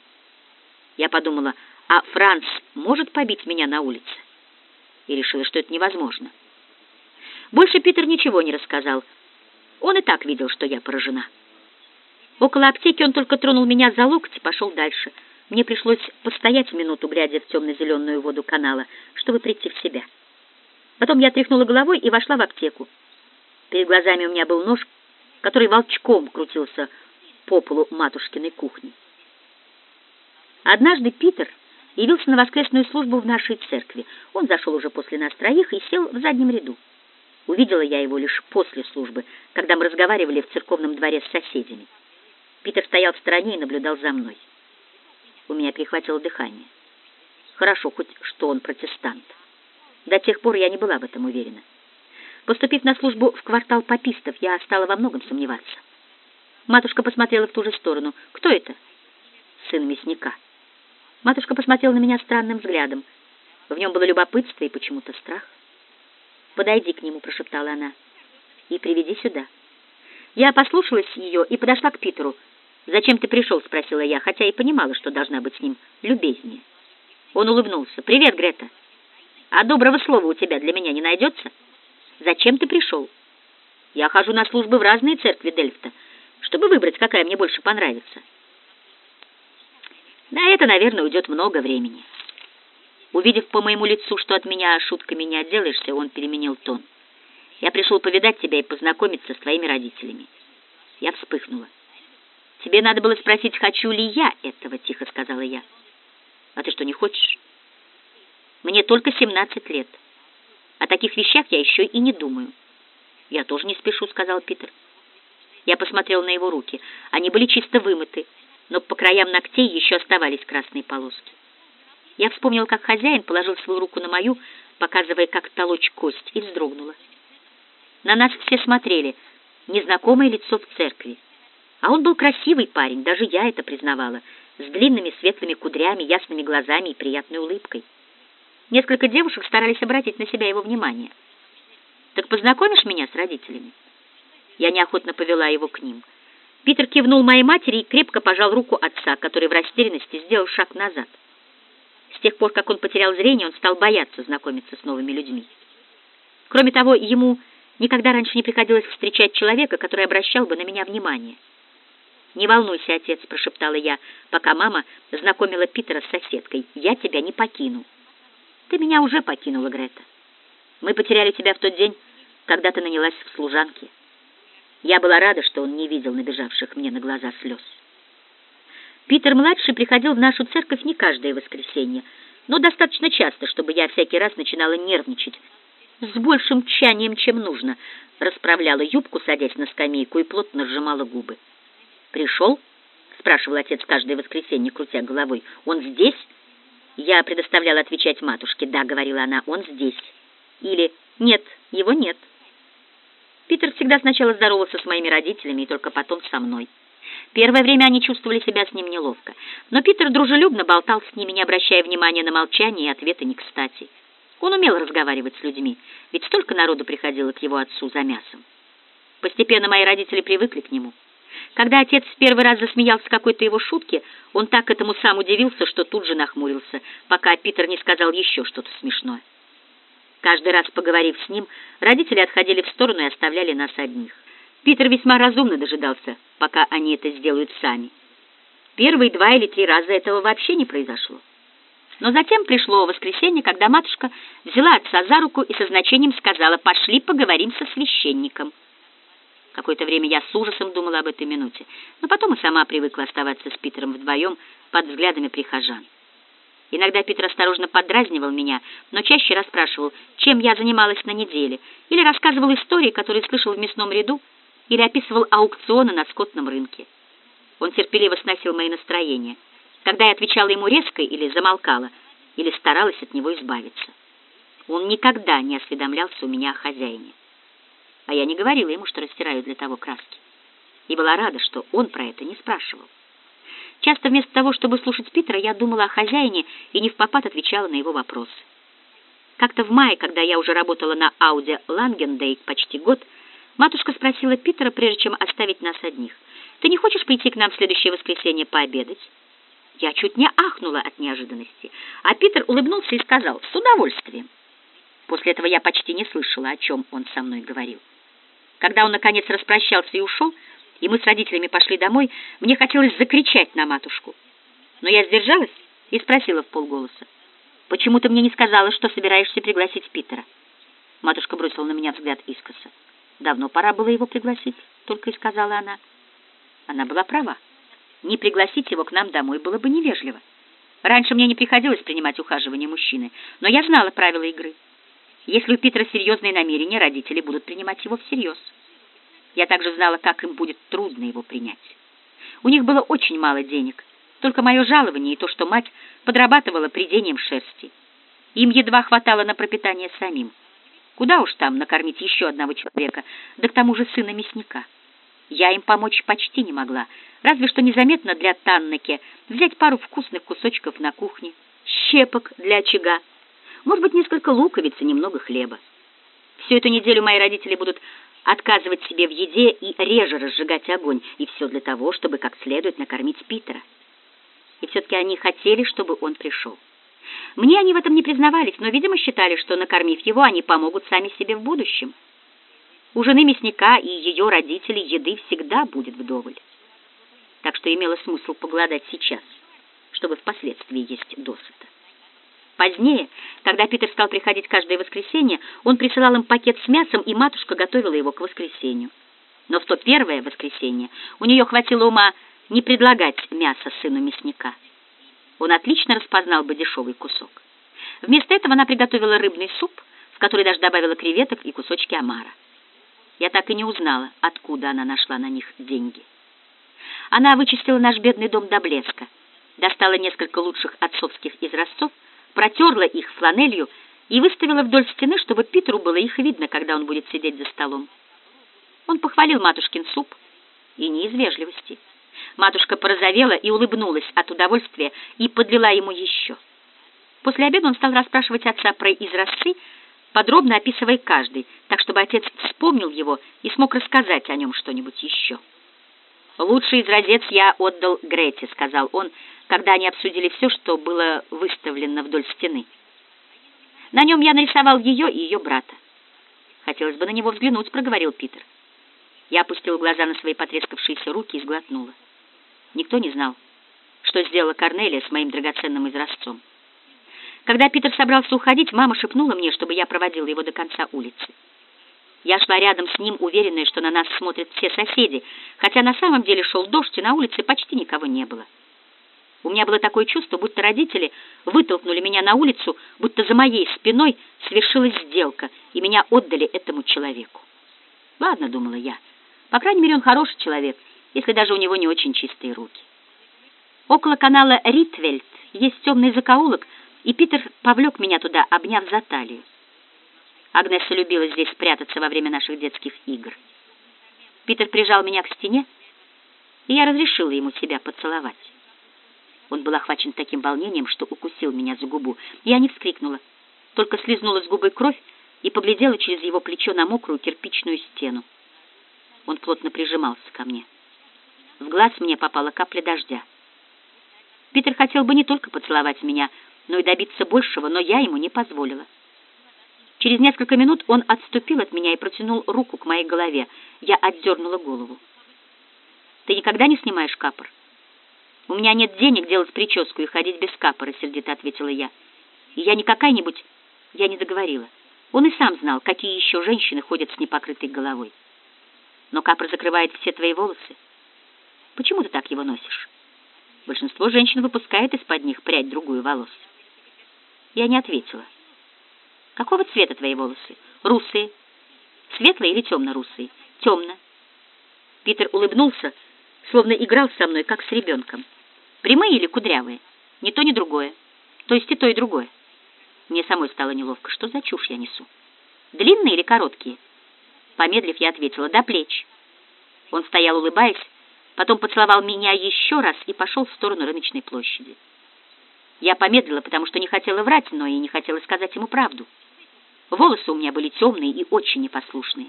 Я подумала, а Франц может побить меня на улице? И решила, что это невозможно. Больше Питер ничего не рассказал. Он и так видел, что я поражена. Около аптеки он только тронул меня за локоть и пошел дальше. Мне пришлось постоять минуту, глядя в темно-зеленую воду канала, чтобы прийти в себя. Потом я тряхнула головой и вошла в аптеку. Перед глазами у меня был нож, который волчком крутился по полу матушкиной кухни. Однажды Питер явился на воскресную службу в нашей церкви. Он зашел уже после нас троих и сел в заднем ряду. Увидела я его лишь после службы, когда мы разговаривали в церковном дворе с соседями. Питер стоял в стороне и наблюдал за мной. У меня перехватило дыхание. Хорошо, хоть что он протестант. До тех пор я не была в этом уверена. Поступив на службу в квартал попистов, я стала во многом сомневаться. Матушка посмотрела в ту же сторону. «Кто это?» «Сын мясника». Матушка посмотрела на меня странным взглядом. В нем было любопытство и почему-то страх. «Подойди к нему», — прошептала она, — «и приведи сюда». Я послушалась ее и подошла к Питеру. «Зачем ты пришел?» — спросила я, хотя и понимала, что должна быть с ним любезнее. Он улыбнулся. «Привет, Грета. А доброго слова у тебя для меня не найдется? Зачем ты пришел?» «Я хожу на службы в разные церкви Дельфта, чтобы выбрать, какая мне больше понравится». На это, наверное, уйдет много времени. Увидев по моему лицу, что от меня шутками не отделаешься, он переменил тон. Я пришел повидать тебя и познакомиться с твоими родителями. Я вспыхнула. Тебе надо было спросить, хочу ли я этого, тихо сказала я. А ты что, не хочешь? Мне только семнадцать лет. О таких вещах я еще и не думаю. Я тоже не спешу, сказал Питер. Я посмотрел на его руки. Они были чисто вымыты но по краям ногтей еще оставались красные полоски. Я вспомнила, как хозяин положил свою руку на мою, показывая, как толочь кость, и вздрогнула. На нас все смотрели, незнакомое лицо в церкви. А он был красивый парень, даже я это признавала, с длинными светлыми кудрями, ясными глазами и приятной улыбкой. Несколько девушек старались обратить на себя его внимание. «Так познакомишь меня с родителями?» Я неохотно повела его к ним — Питер кивнул моей матери и крепко пожал руку отца, который в растерянности сделал шаг назад. С тех пор, как он потерял зрение, он стал бояться знакомиться с новыми людьми. Кроме того, ему никогда раньше не приходилось встречать человека, который обращал бы на меня внимание. «Не волнуйся, отец», — прошептала я, пока мама знакомила Питера с соседкой. «Я тебя не покину». «Ты меня уже покинула, Грета. Мы потеряли тебя в тот день, когда ты нанялась в служанке». Я была рада, что он не видел набежавших мне на глаза слез. Питер-младший приходил в нашу церковь не каждое воскресенье, но достаточно часто, чтобы я всякий раз начинала нервничать. С большим тщанием, чем нужно, расправляла юбку, садясь на скамейку, и плотно сжимала губы. «Пришел?» — спрашивал отец каждое воскресенье, крутя головой. «Он здесь?» Я предоставляла отвечать матушке. «Да», — говорила она, — «он здесь». Или «Нет, его нет». Питер всегда сначала здоровался с моими родителями и только потом со мной. Первое время они чувствовали себя с ним неловко, но Питер дружелюбно болтал с ними, не обращая внимания на молчание и ответы не кстати. Он умел разговаривать с людьми, ведь столько народу приходило к его отцу за мясом. Постепенно мои родители привыкли к нему. Когда отец в первый раз засмеялся какой-то его шутке, он так этому сам удивился, что тут же нахмурился, пока Питер не сказал еще что-то смешное. Каждый раз, поговорив с ним, родители отходили в сторону и оставляли нас одних. Питер весьма разумно дожидался, пока они это сделают сами. Первые два или три раза этого вообще не произошло. Но затем пришло воскресенье, когда матушка взяла отца за руку и со значением сказала «пошли поговорим со священником». Какое-то время я с ужасом думала об этой минуте, но потом и сама привыкла оставаться с Питером вдвоем под взглядами прихожан. Иногда Питер осторожно подразнивал меня, но чаще расспрашивал, чем я занималась на неделе, или рассказывал истории, которые слышал в мясном ряду, или описывал аукционы на скотном рынке. Он терпеливо сносил мои настроения, когда я отвечала ему резко или замолкала, или старалась от него избавиться. Он никогда не осведомлялся у меня о хозяине. А я не говорила ему, что растираю для того краски. И была рада, что он про это не спрашивал. Часто вместо того, чтобы слушать Питера, я думала о хозяине и не в попад отвечала на его вопросы. Как-то в мае, когда я уже работала на Ауди Лангендейк почти год, матушка спросила Питера, прежде чем оставить нас одних, «Ты не хочешь прийти к нам в следующее воскресенье пообедать?» Я чуть не ахнула от неожиданности, а Питер улыбнулся и сказал «С удовольствием». После этого я почти не слышала, о чем он со мной говорил. Когда он, наконец, распрощался и ушел, и мы с родителями пошли домой, мне хотелось закричать на матушку. Но я сдержалась и спросила в полголоса, «Почему ты мне не сказала, что собираешься пригласить Питера?» Матушка бросила на меня взгляд искоса. «Давно пора было его пригласить», — только и сказала она. Она была права. Не пригласить его к нам домой было бы невежливо. Раньше мне не приходилось принимать ухаживание мужчины, но я знала правила игры. Если у Питера серьезные намерения, родители будут принимать его всерьез. Я также знала, как им будет трудно его принять. У них было очень мало денег, только мое жалование и то, что мать подрабатывала придением шерсти. Им едва хватало на пропитание самим. Куда уж там накормить еще одного человека, да к тому же сына мясника. Я им помочь почти не могла, разве что незаметно для Таннеке взять пару вкусных кусочков на кухне, щепок для очага, может быть, несколько луковиц и немного хлеба. Всю эту неделю мои родители будут отказывать себе в еде и реже разжигать огонь, и все для того, чтобы как следует накормить Питера. И все-таки они хотели, чтобы он пришел. Мне они в этом не признавались, но, видимо, считали, что, накормив его, они помогут сами себе в будущем. У жены мясника и ее родителей еды всегда будет вдоволь. Так что имело смысл поголодать сейчас, чтобы впоследствии есть досыта. Позднее, когда Питер стал приходить каждое воскресенье, он присылал им пакет с мясом, и матушка готовила его к воскресенью. Но в то первое воскресенье у нее хватило ума не предлагать мясо сыну мясника. Он отлично распознал бы дешевый кусок. Вместо этого она приготовила рыбный суп, в который даже добавила креветок и кусочки омара. Я так и не узнала, откуда она нашла на них деньги. Она вычистила наш бедный дом до блеска, достала несколько лучших отцовских изразцов, протерла их фланелью и выставила вдоль стены, чтобы Питеру было их видно, когда он будет сидеть за столом. Он похвалил матушкин суп, и не из вежливости. Матушка порозовела и улыбнулась от удовольствия и подлила ему еще. После обеда он стал расспрашивать отца про изразцы, подробно описывая каждый, так чтобы отец вспомнил его и смог рассказать о нем что-нибудь еще. «Лучший изразец я отдал Грете», — сказал он, когда они обсудили все, что было выставлено вдоль стены. На нем я нарисовал ее и ее брата. «Хотелось бы на него взглянуть», — проговорил Питер. Я опустил глаза на свои потрескавшиеся руки и сглотнула. Никто не знал, что сделала Корнелия с моим драгоценным изразцом. Когда Питер собрался уходить, мама шепнула мне, чтобы я проводила его до конца улицы. Я шла рядом с ним, уверенная, что на нас смотрят все соседи, хотя на самом деле шел дождь, и на улице почти никого не было. У меня было такое чувство, будто родители вытолкнули меня на улицу, будто за моей спиной свершилась сделка, и меня отдали этому человеку. Ладно, думала я, по крайней мере, он хороший человек, если даже у него не очень чистые руки. Около канала Ритвельд есть темный закоулок, и Питер повлек меня туда, обняв за талию. Агнеса любила здесь спрятаться во время наших детских игр. Питер прижал меня к стене, и я разрешила ему себя поцеловать. Он был охвачен таким волнением, что укусил меня за губу. Я не вскрикнула, только слезнула с губы кровь и поглядела через его плечо на мокрую кирпичную стену. Он плотно прижимался ко мне. В глаз мне попала капля дождя. Питер хотел бы не только поцеловать меня, но и добиться большего, но я ему не позволила. Через несколько минут он отступил от меня и протянул руку к моей голове. Я отдернула голову. «Ты никогда не снимаешь капор?» «У меня нет денег делать прическу и ходить без капора», — сердито ответила я. «И я не какая-нибудь...» Я не договорила. Он и сам знал, какие еще женщины ходят с непокрытой головой. «Но капор закрывает все твои волосы. Почему ты так его носишь?» Большинство женщин выпускает из-под них прядь другую волос. Я не ответила. «Какого цвета твои волосы? Русые? Светлые или темно-русые?» «Темно». Питер улыбнулся, словно играл со мной, как с ребенком. Прямые или кудрявые? Ни то, ни другое. То есть и то, и другое. Мне самой стало неловко. Что за чушь я несу? Длинные или короткие? Помедлив, я ответила, до плеч. Он стоял, улыбаясь, потом поцеловал меня еще раз и пошел в сторону рыночной площади. Я помедлила, потому что не хотела врать, но и не хотела сказать ему правду. Волосы у меня были темные и очень непослушные.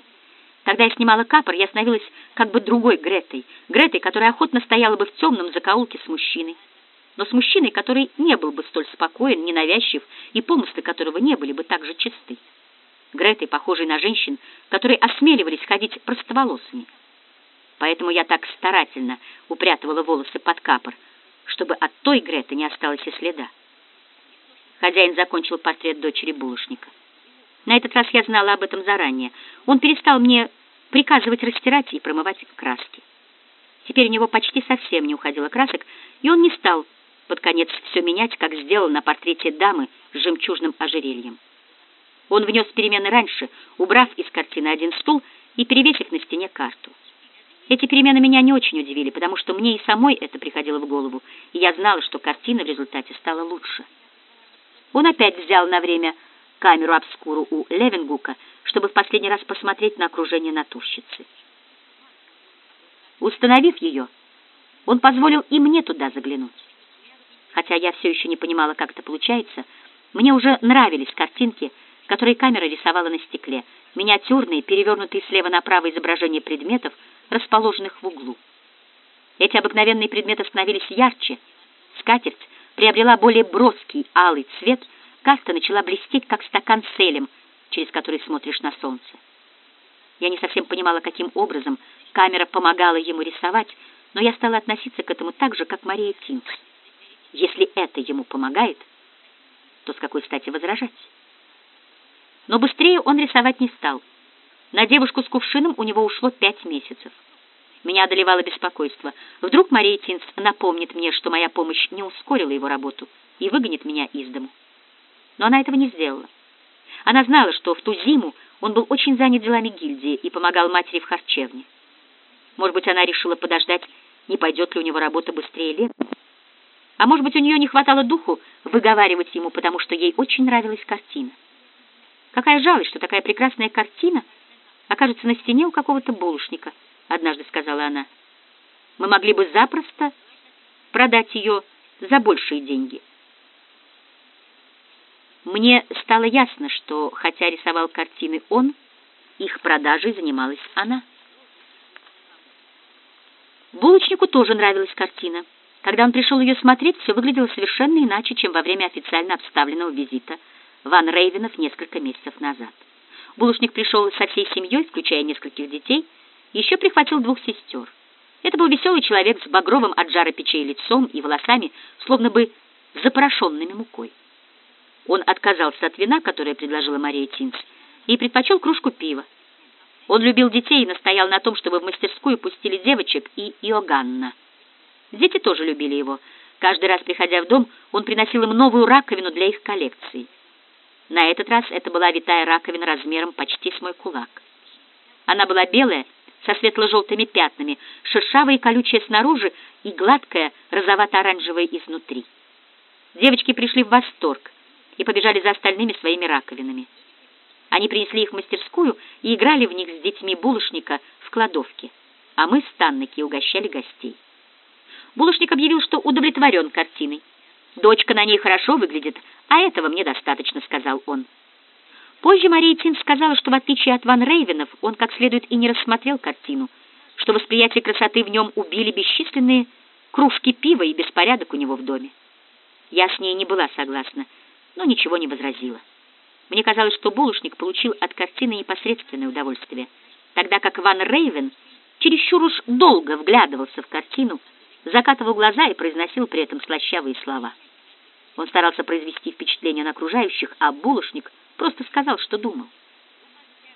Когда я снимала капор, я становилась как бы другой Гретой, Гретой, которая охотно стояла бы в темном закоулке с мужчиной, но с мужчиной, который не был бы столь спокоен, ненавязчив, и помыслы которого не были бы так же чисты. Гретой, похожей на женщин, которые осмеливались ходить простоволосыми. Поэтому я так старательно упрятывала волосы под капор, чтобы от той Греты не осталось и следа. Хозяин закончил портрет дочери булочника. На этот раз я знала об этом заранее. Он перестал мне приказывать растирать и промывать краски. Теперь у него почти совсем не уходило красок, и он не стал под конец все менять, как сделал на портрете дамы с жемчужным ожерельем. Он внес перемены раньше, убрав из картины один стул и перевесив на стене карту. Эти перемены меня не очень удивили, потому что мне и самой это приходило в голову, и я знала, что картина в результате стала лучше. Он опять взял на время камеру обскуру у Левенгука, чтобы в последний раз посмотреть на окружение натурщицы. Установив ее, он позволил и мне туда заглянуть. Хотя я все еще не понимала, как это получается, мне уже нравились картинки, которые камера рисовала на стекле, миниатюрные, перевернутые слева направо изображения предметов, расположенных в углу. Эти обыкновенные предметы становились ярче, скатерть приобрела более броский алый цвет — Каста начала блестеть, как стакан с элем, через который смотришь на солнце. Я не совсем понимала, каким образом камера помогала ему рисовать, но я стала относиться к этому так же, как Мария Тинц. Если это ему помогает, то с какой стати возражать? Но быстрее он рисовать не стал. На девушку с кувшином у него ушло пять месяцев. Меня одолевало беспокойство. Вдруг Мария Тинц напомнит мне, что моя помощь не ускорила его работу и выгонит меня из дому но она этого не сделала. Она знала, что в ту зиму он был очень занят делами гильдии и помогал матери в харчевне. Может быть, она решила подождать, не пойдет ли у него работа быстрее летом. А может быть, у нее не хватало духу выговаривать ему, потому что ей очень нравилась картина. Какая жалость, что такая прекрасная картина окажется на стене у какого-то булочника, однажды сказала она. Мы могли бы запросто продать ее за большие деньги. Мне стало ясно, что, хотя рисовал картины он, их продажей занималась она. Булочнику тоже нравилась картина. Когда он пришел ее смотреть, все выглядело совершенно иначе, чем во время официально обставленного визита Ван Рейвенов несколько месяцев назад. Булочник пришел со всей семьей, включая нескольких детей, еще прихватил двух сестер. Это был веселый человек с багровым от жара печей лицом и волосами, словно бы запорошенными мукой. Он отказался от вина, которое предложила Мария Тинц, и предпочел кружку пива. Он любил детей и настоял на том, чтобы в мастерскую пустили девочек и Иоганна. Дети тоже любили его, Каждый раз, приходя в дом, он приносил им новую раковину для их коллекции. На этот раз это была витая раковина размером почти с мой кулак. Она была белая, со светло-желтыми пятнами, шершавая и колючая снаружи и гладкая розовато-оранжевая изнутри. Девочки пришли в восторг и побежали за остальными своими раковинами. Они принесли их в мастерскую и играли в них с детьми булочника в кладовке, а мы с Таннеки угощали гостей. Булочник объявил, что удовлетворен картиной. «Дочка на ней хорошо выглядит, а этого мне достаточно», — сказал он. Позже Мария Тин сказала, что в отличие от Ван Рейвенов, он как следует и не рассмотрел картину, что восприятие красоты в нем убили бесчисленные кружки пива и беспорядок у него в доме. Я с ней не была согласна, но ничего не возразила. Мне казалось, что булочник получил от картины непосредственное удовольствие, тогда как Ван Рейвен чересчур уж долго вглядывался в картину, закатывал глаза и произносил при этом слащавые слова. Он старался произвести впечатление на окружающих, а булочник просто сказал, что думал.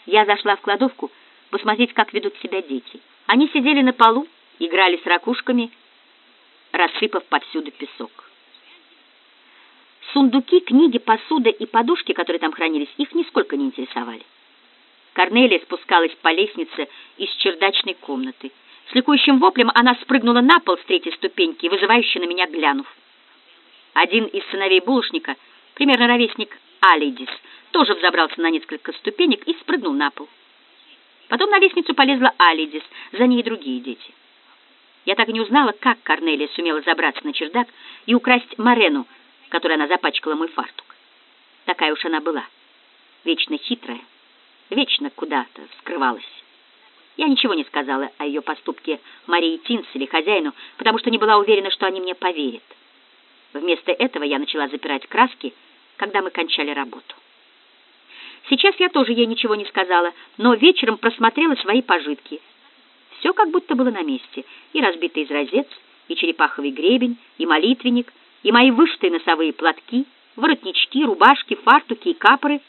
Я зашла в кладовку посмотреть, как ведут себя дети. Они сидели на полу, играли с ракушками, рассыпав повсюду песок. Сундуки, книги, посуда и подушки, которые там хранились, их нисколько не интересовали. Корнелия спускалась по лестнице из чердачной комнаты. С ликующим воплем она спрыгнула на пол с третьей ступеньки, вызывающе на меня глянув. Один из сыновей булочника, примерно ровесник Алидис, тоже взобрался на несколько ступенек и спрыгнул на пол. Потом на лестницу полезла Алидис, за ней и другие дети. Я так и не узнала, как Корнелия сумела забраться на чердак и украсть Марену, которой она запачкала мой фартук. Такая уж она была, вечно хитрая, вечно куда-то скрывалась. Я ничего не сказала о ее поступке Марии Тинс или хозяину, потому что не была уверена, что они мне поверят. Вместо этого я начала запирать краски, когда мы кончали работу. Сейчас я тоже ей ничего не сказала, но вечером просмотрела свои пожитки. Все как будто было на месте. И разбитый изразец, и черепаховый гребень, и молитвенник, и мои вышитые носовые платки, воротнички, рубашки, фартуки и капоры.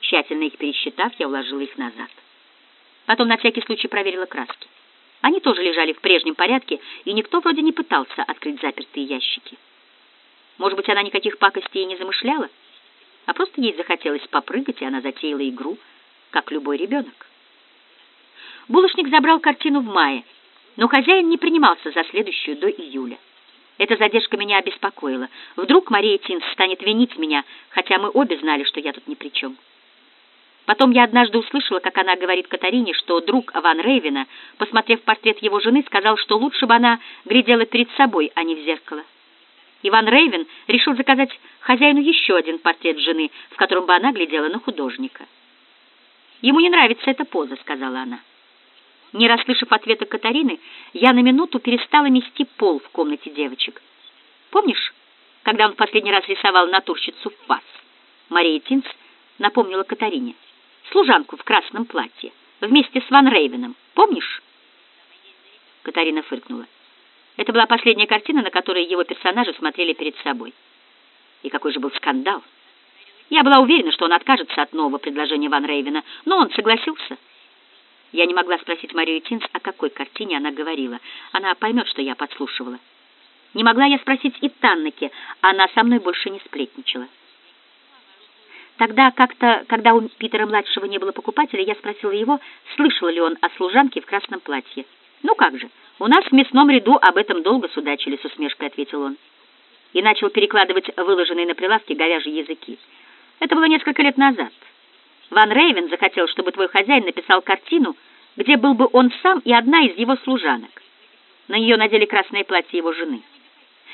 Тщательно их пересчитав, я уложила их назад. Потом на всякий случай проверила краски. Они тоже лежали в прежнем порядке, и никто вроде не пытался открыть запертые ящики. Может быть, она никаких пакостей и не замышляла, а просто ей захотелось попрыгать, и она затеяла игру, как любой ребенок. Булочник забрал картину в мае, но хозяин не принимался за следующую до июля. Эта задержка меня обеспокоила. Вдруг Мария Тинс станет винить меня, хотя мы обе знали, что я тут ни при чем. Потом я однажды услышала, как она говорит Катарине, что друг Ван Рейвена, посмотрев портрет его жены, сказал, что лучше бы она глядела перед собой, а не в зеркало. Иван Рейвен решил заказать хозяину еще один портрет жены, в котором бы она глядела на художника. «Ему не нравится эта поза», — сказала она. Не расслышав ответа Катарины, я на минуту перестала мести пол в комнате девочек. Помнишь, когда он в последний раз рисовал натурщицу в пас? Мария Тинц напомнила Катарине. Служанку в красном платье, вместе с Ван Рейвеном. Помнишь? Катарина фыркнула. Это была последняя картина, на которой его персонажи смотрели перед собой. И какой же был скандал! Я была уверена, что он откажется от нового предложения Ван Рейвена, но он согласился. Я не могла спросить Марию Тинс, о какой картине она говорила. Она поймет, что я подслушивала. Не могла я спросить и Таннеке, она со мной больше не сплетничала. Тогда как-то, когда у Питера-младшего не было покупателя, я спросила его, слышал ли он о служанке в красном платье. «Ну как же, у нас в мясном ряду об этом долго судачили», — с усмешкой ответил он. И начал перекладывать выложенные на прилавке говяжьи языки. Это было несколько лет назад. Ван Рейвен захотел, чтобы твой хозяин написал картину, где был бы он сам и одна из его служанок. На нее надели красное платье его жены.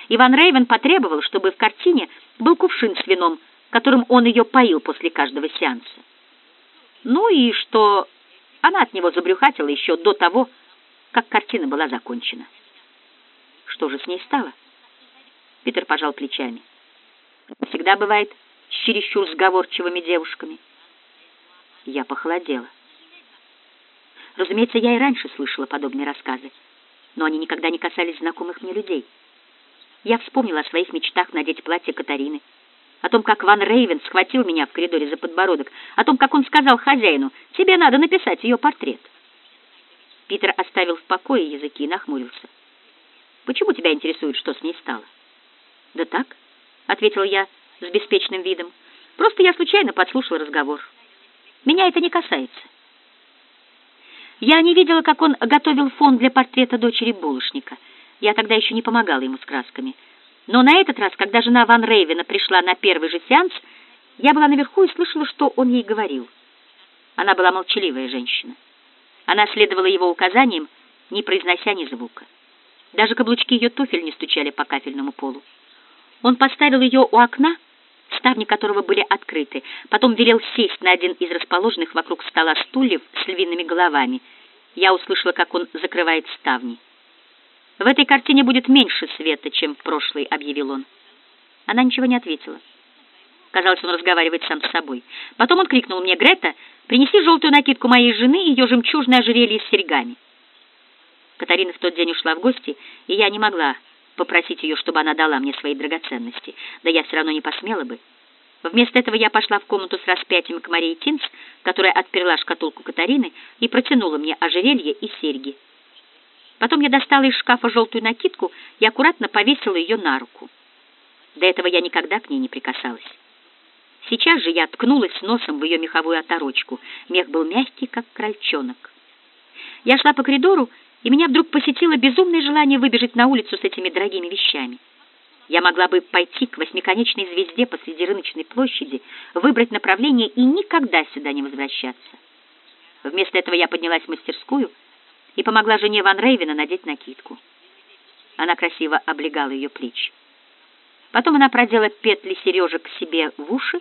Иван Рейвен потребовал, чтобы в картине был кувшин с вином, которым он ее поил после каждого сеанса. Ну и что она от него забрюхатила еще до того, как картина была закончена. Что же с ней стало? Питер пожал плечами. Всегда бывает с чересчур сговорчивыми девушками. Я похолодела. Разумеется, я и раньше слышала подобные рассказы, но они никогда не касались знакомых мне людей. Я вспомнила о своих мечтах надеть платье Катарины, о том, как Ван Рейвен схватил меня в коридоре за подбородок, о том, как он сказал хозяину, «Тебе надо написать ее портрет». Питер оставил в покое языки и нахмурился. «Почему тебя интересует, что с ней стало?» «Да так», — ответил я с беспечным видом. «Просто я случайно подслушал разговор. Меня это не касается». Я не видела, как он готовил фон для портрета дочери булочника. Я тогда еще не помогала ему с красками. Но на этот раз, когда жена Ван Рейвена пришла на первый же сеанс, я была наверху и слышала, что он ей говорил. Она была молчаливая женщина. Она следовала его указаниям, не произнося ни звука. Даже каблучки ее туфель не стучали по кафельному полу. Он поставил ее у окна, ставни которого были открыты, потом велел сесть на один из расположенных вокруг стола стульев с львиными головами. Я услышала, как он закрывает ставни. «В этой картине будет меньше света, чем в прошлой», — объявил он. Она ничего не ответила. Казалось, он разговаривает сам с собой. Потом он крикнул мне, «Грета, принеси желтую накидку моей жены и ее жемчужное ожерелье с серьгами». Катарина в тот день ушла в гости, и я не могла попросить ее, чтобы она дала мне свои драгоценности. Да я все равно не посмела бы. Вместо этого я пошла в комнату с распятием к Марии Тинц, которая отперла шкатулку Катарины и протянула мне ожерелье и серьги. Потом я достала из шкафа желтую накидку и аккуратно повесила ее на руку. До этого я никогда к ней не прикасалась. Сейчас же я ткнулась носом в ее меховую оторочку. Мех был мягкий, как крольчонок. Я шла по коридору и меня вдруг посетило безумное желание выбежать на улицу с этими дорогими вещами. Я могла бы пойти к восьмиконечной звезде посреди рыночной площади, выбрать направление и никогда сюда не возвращаться. Вместо этого я поднялась в мастерскую и помогла жене Ван Рейвена надеть накидку. Она красиво облегала ее плечи. Потом она продела петли сережек себе в уши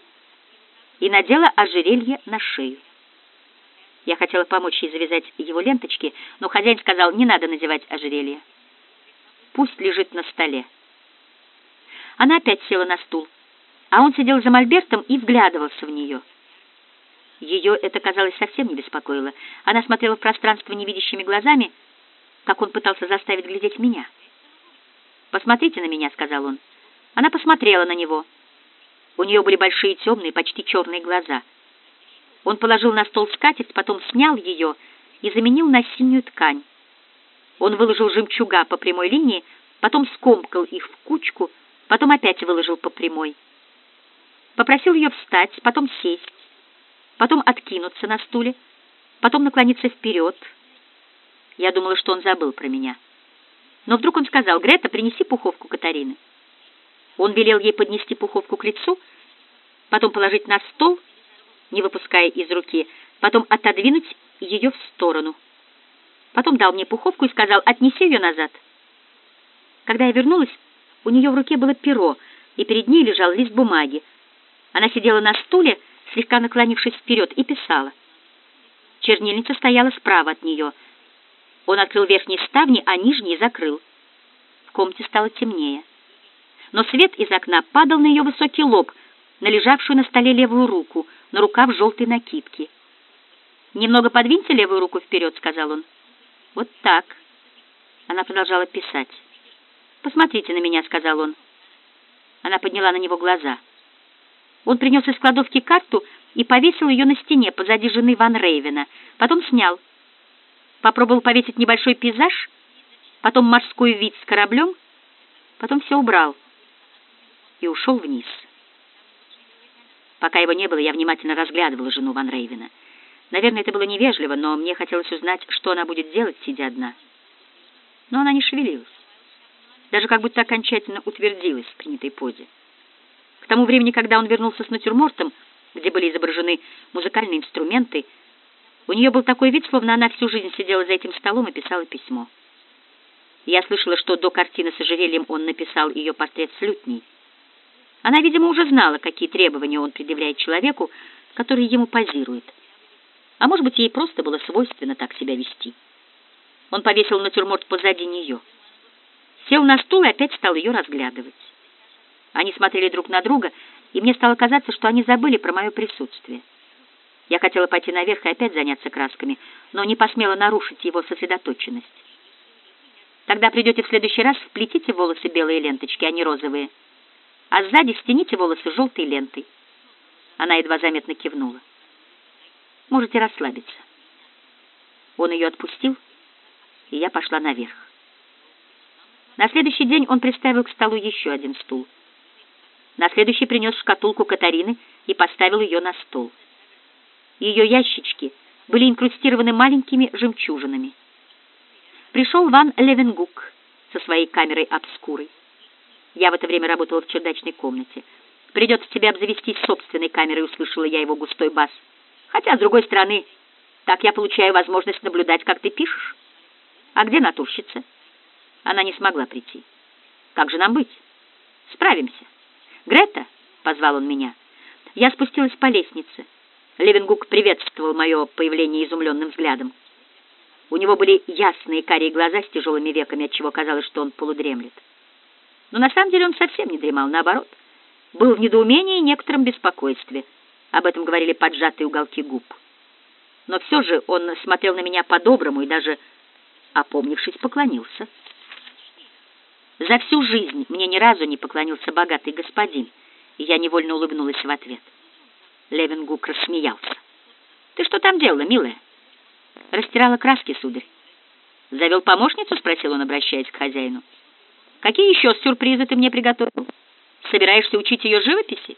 и надела ожерелье на шею. Я хотела помочь ей завязать его ленточки, но хозяин сказал, не надо надевать ожерелье. Пусть лежит на столе. Она опять села на стул, а он сидел за мольбертом и вглядывался в нее. Ее это, казалось, совсем не беспокоило. Она смотрела в пространство невидящими глазами, как он пытался заставить глядеть меня. «Посмотрите на меня», — сказал он. Она посмотрела на него. У нее были большие темные, почти черные глаза — он положил на стол скатерть, потом снял ее и заменил на синюю ткань. Он выложил жемчуга по прямой линии, потом скомкал их в кучку, потом опять выложил по прямой. Попросил ее встать, потом сесть, потом откинуться на стуле, потом наклониться вперед. Я думала, что он забыл про меня. Но вдруг он сказал, «Грета, принеси пуховку Катарины». Он велел ей поднести пуховку к лицу, потом положить на стол — не выпуская из руки, потом отодвинуть ее в сторону. Потом дал мне пуховку и сказал, отнеси ее назад. Когда я вернулась, у нее в руке было перо, и перед ней лежал лист бумаги. Она сидела на стуле, слегка наклонившись вперед, и писала. Чернильница стояла справа от нее. Он открыл верхние ставни, а нижние закрыл. В комнате стало темнее. Но свет из окна падал на ее высокий лоб, на лежавшую на столе левую руку — на рукав желтой накидки. «Немного подвиньте левую руку вперед», — сказал он. «Вот так». Она продолжала писать. «Посмотрите на меня», — сказал он. Она подняла на него глаза. Он принес из кладовки карту и повесил ее на стене позади жены Ван Рейвена. Потом снял. Попробовал повесить небольшой пейзаж, потом морской вид с кораблем, потом все убрал и ушел вниз. Пока его не было, я внимательно разглядывала жену Ван Рейвена. Наверное, это было невежливо, но мне хотелось узнать, что она будет делать, сидя одна. Но она не шевелилась. Даже как будто окончательно утвердилась в принятой позе. К тому времени, когда он вернулся с натюрмортом, где были изображены музыкальные инструменты, у нее был такой вид, словно она всю жизнь сидела за этим столом и писала письмо. Я слышала, что до картины с ожерельем он написал ее портрет с лютней. Она, видимо, уже знала, какие требования он предъявляет человеку, который ему позирует. А может быть, ей просто было свойственно так себя вести. Он повесил натюрморт позади нее. Сел на стул и опять стал ее разглядывать. Они смотрели друг на друга, и мне стало казаться, что они забыли про мое присутствие. Я хотела пойти наверх и опять заняться красками, но не посмела нарушить его сосредоточенность. Тогда придете в следующий раз, вплетите волосы белые ленточки, а не розовые а сзади стяните волосы желтой лентой. Она едва заметно кивнула. Можете расслабиться. Он ее отпустил, и я пошла наверх. На следующий день он приставил к столу еще один стул — На следующий принес шкатулку Катарины и поставил ее на стол. Ее ящички были инкрустированы маленькими жемчужинами. Пришел Ван Левенгук со своей камерой обскурой. Я в это время работала в чердачной комнате. «Придется тебе обзавестись собственной камерой», — услышала я его густой бас. «Хотя, с другой стороны, так я получаю возможность наблюдать, как ты пишешь. А где натурщица?» Она не смогла прийти. «Как же нам быть?» «Справимся». «Грета!» — позвал он меня. Я спустилась по лестнице. Левенгук приветствовал мое появление изумленным взглядом. У него были ясные карие глаза с тяжелыми веками, отчего казалось, что он полудремлет. Но на самом деле он совсем не дремал, наоборот. Был в недоумении и некотором беспокойстве. Об этом говорили поджатые уголки губ. Но все же он смотрел на меня по-доброму и даже, опомнившись, поклонился. За всю жизнь мне ни разу не поклонился богатый господин, и я невольно улыбнулась в ответ. Левенгук рассмеялся. «Ты что там делала, милая?» «Растирала краски, сударь». «Завел помощницу?» — спросил он, обращаясь к хозяину. «Какие еще сюрпризы ты мне приготовил? Собираешься учить ее живописи?»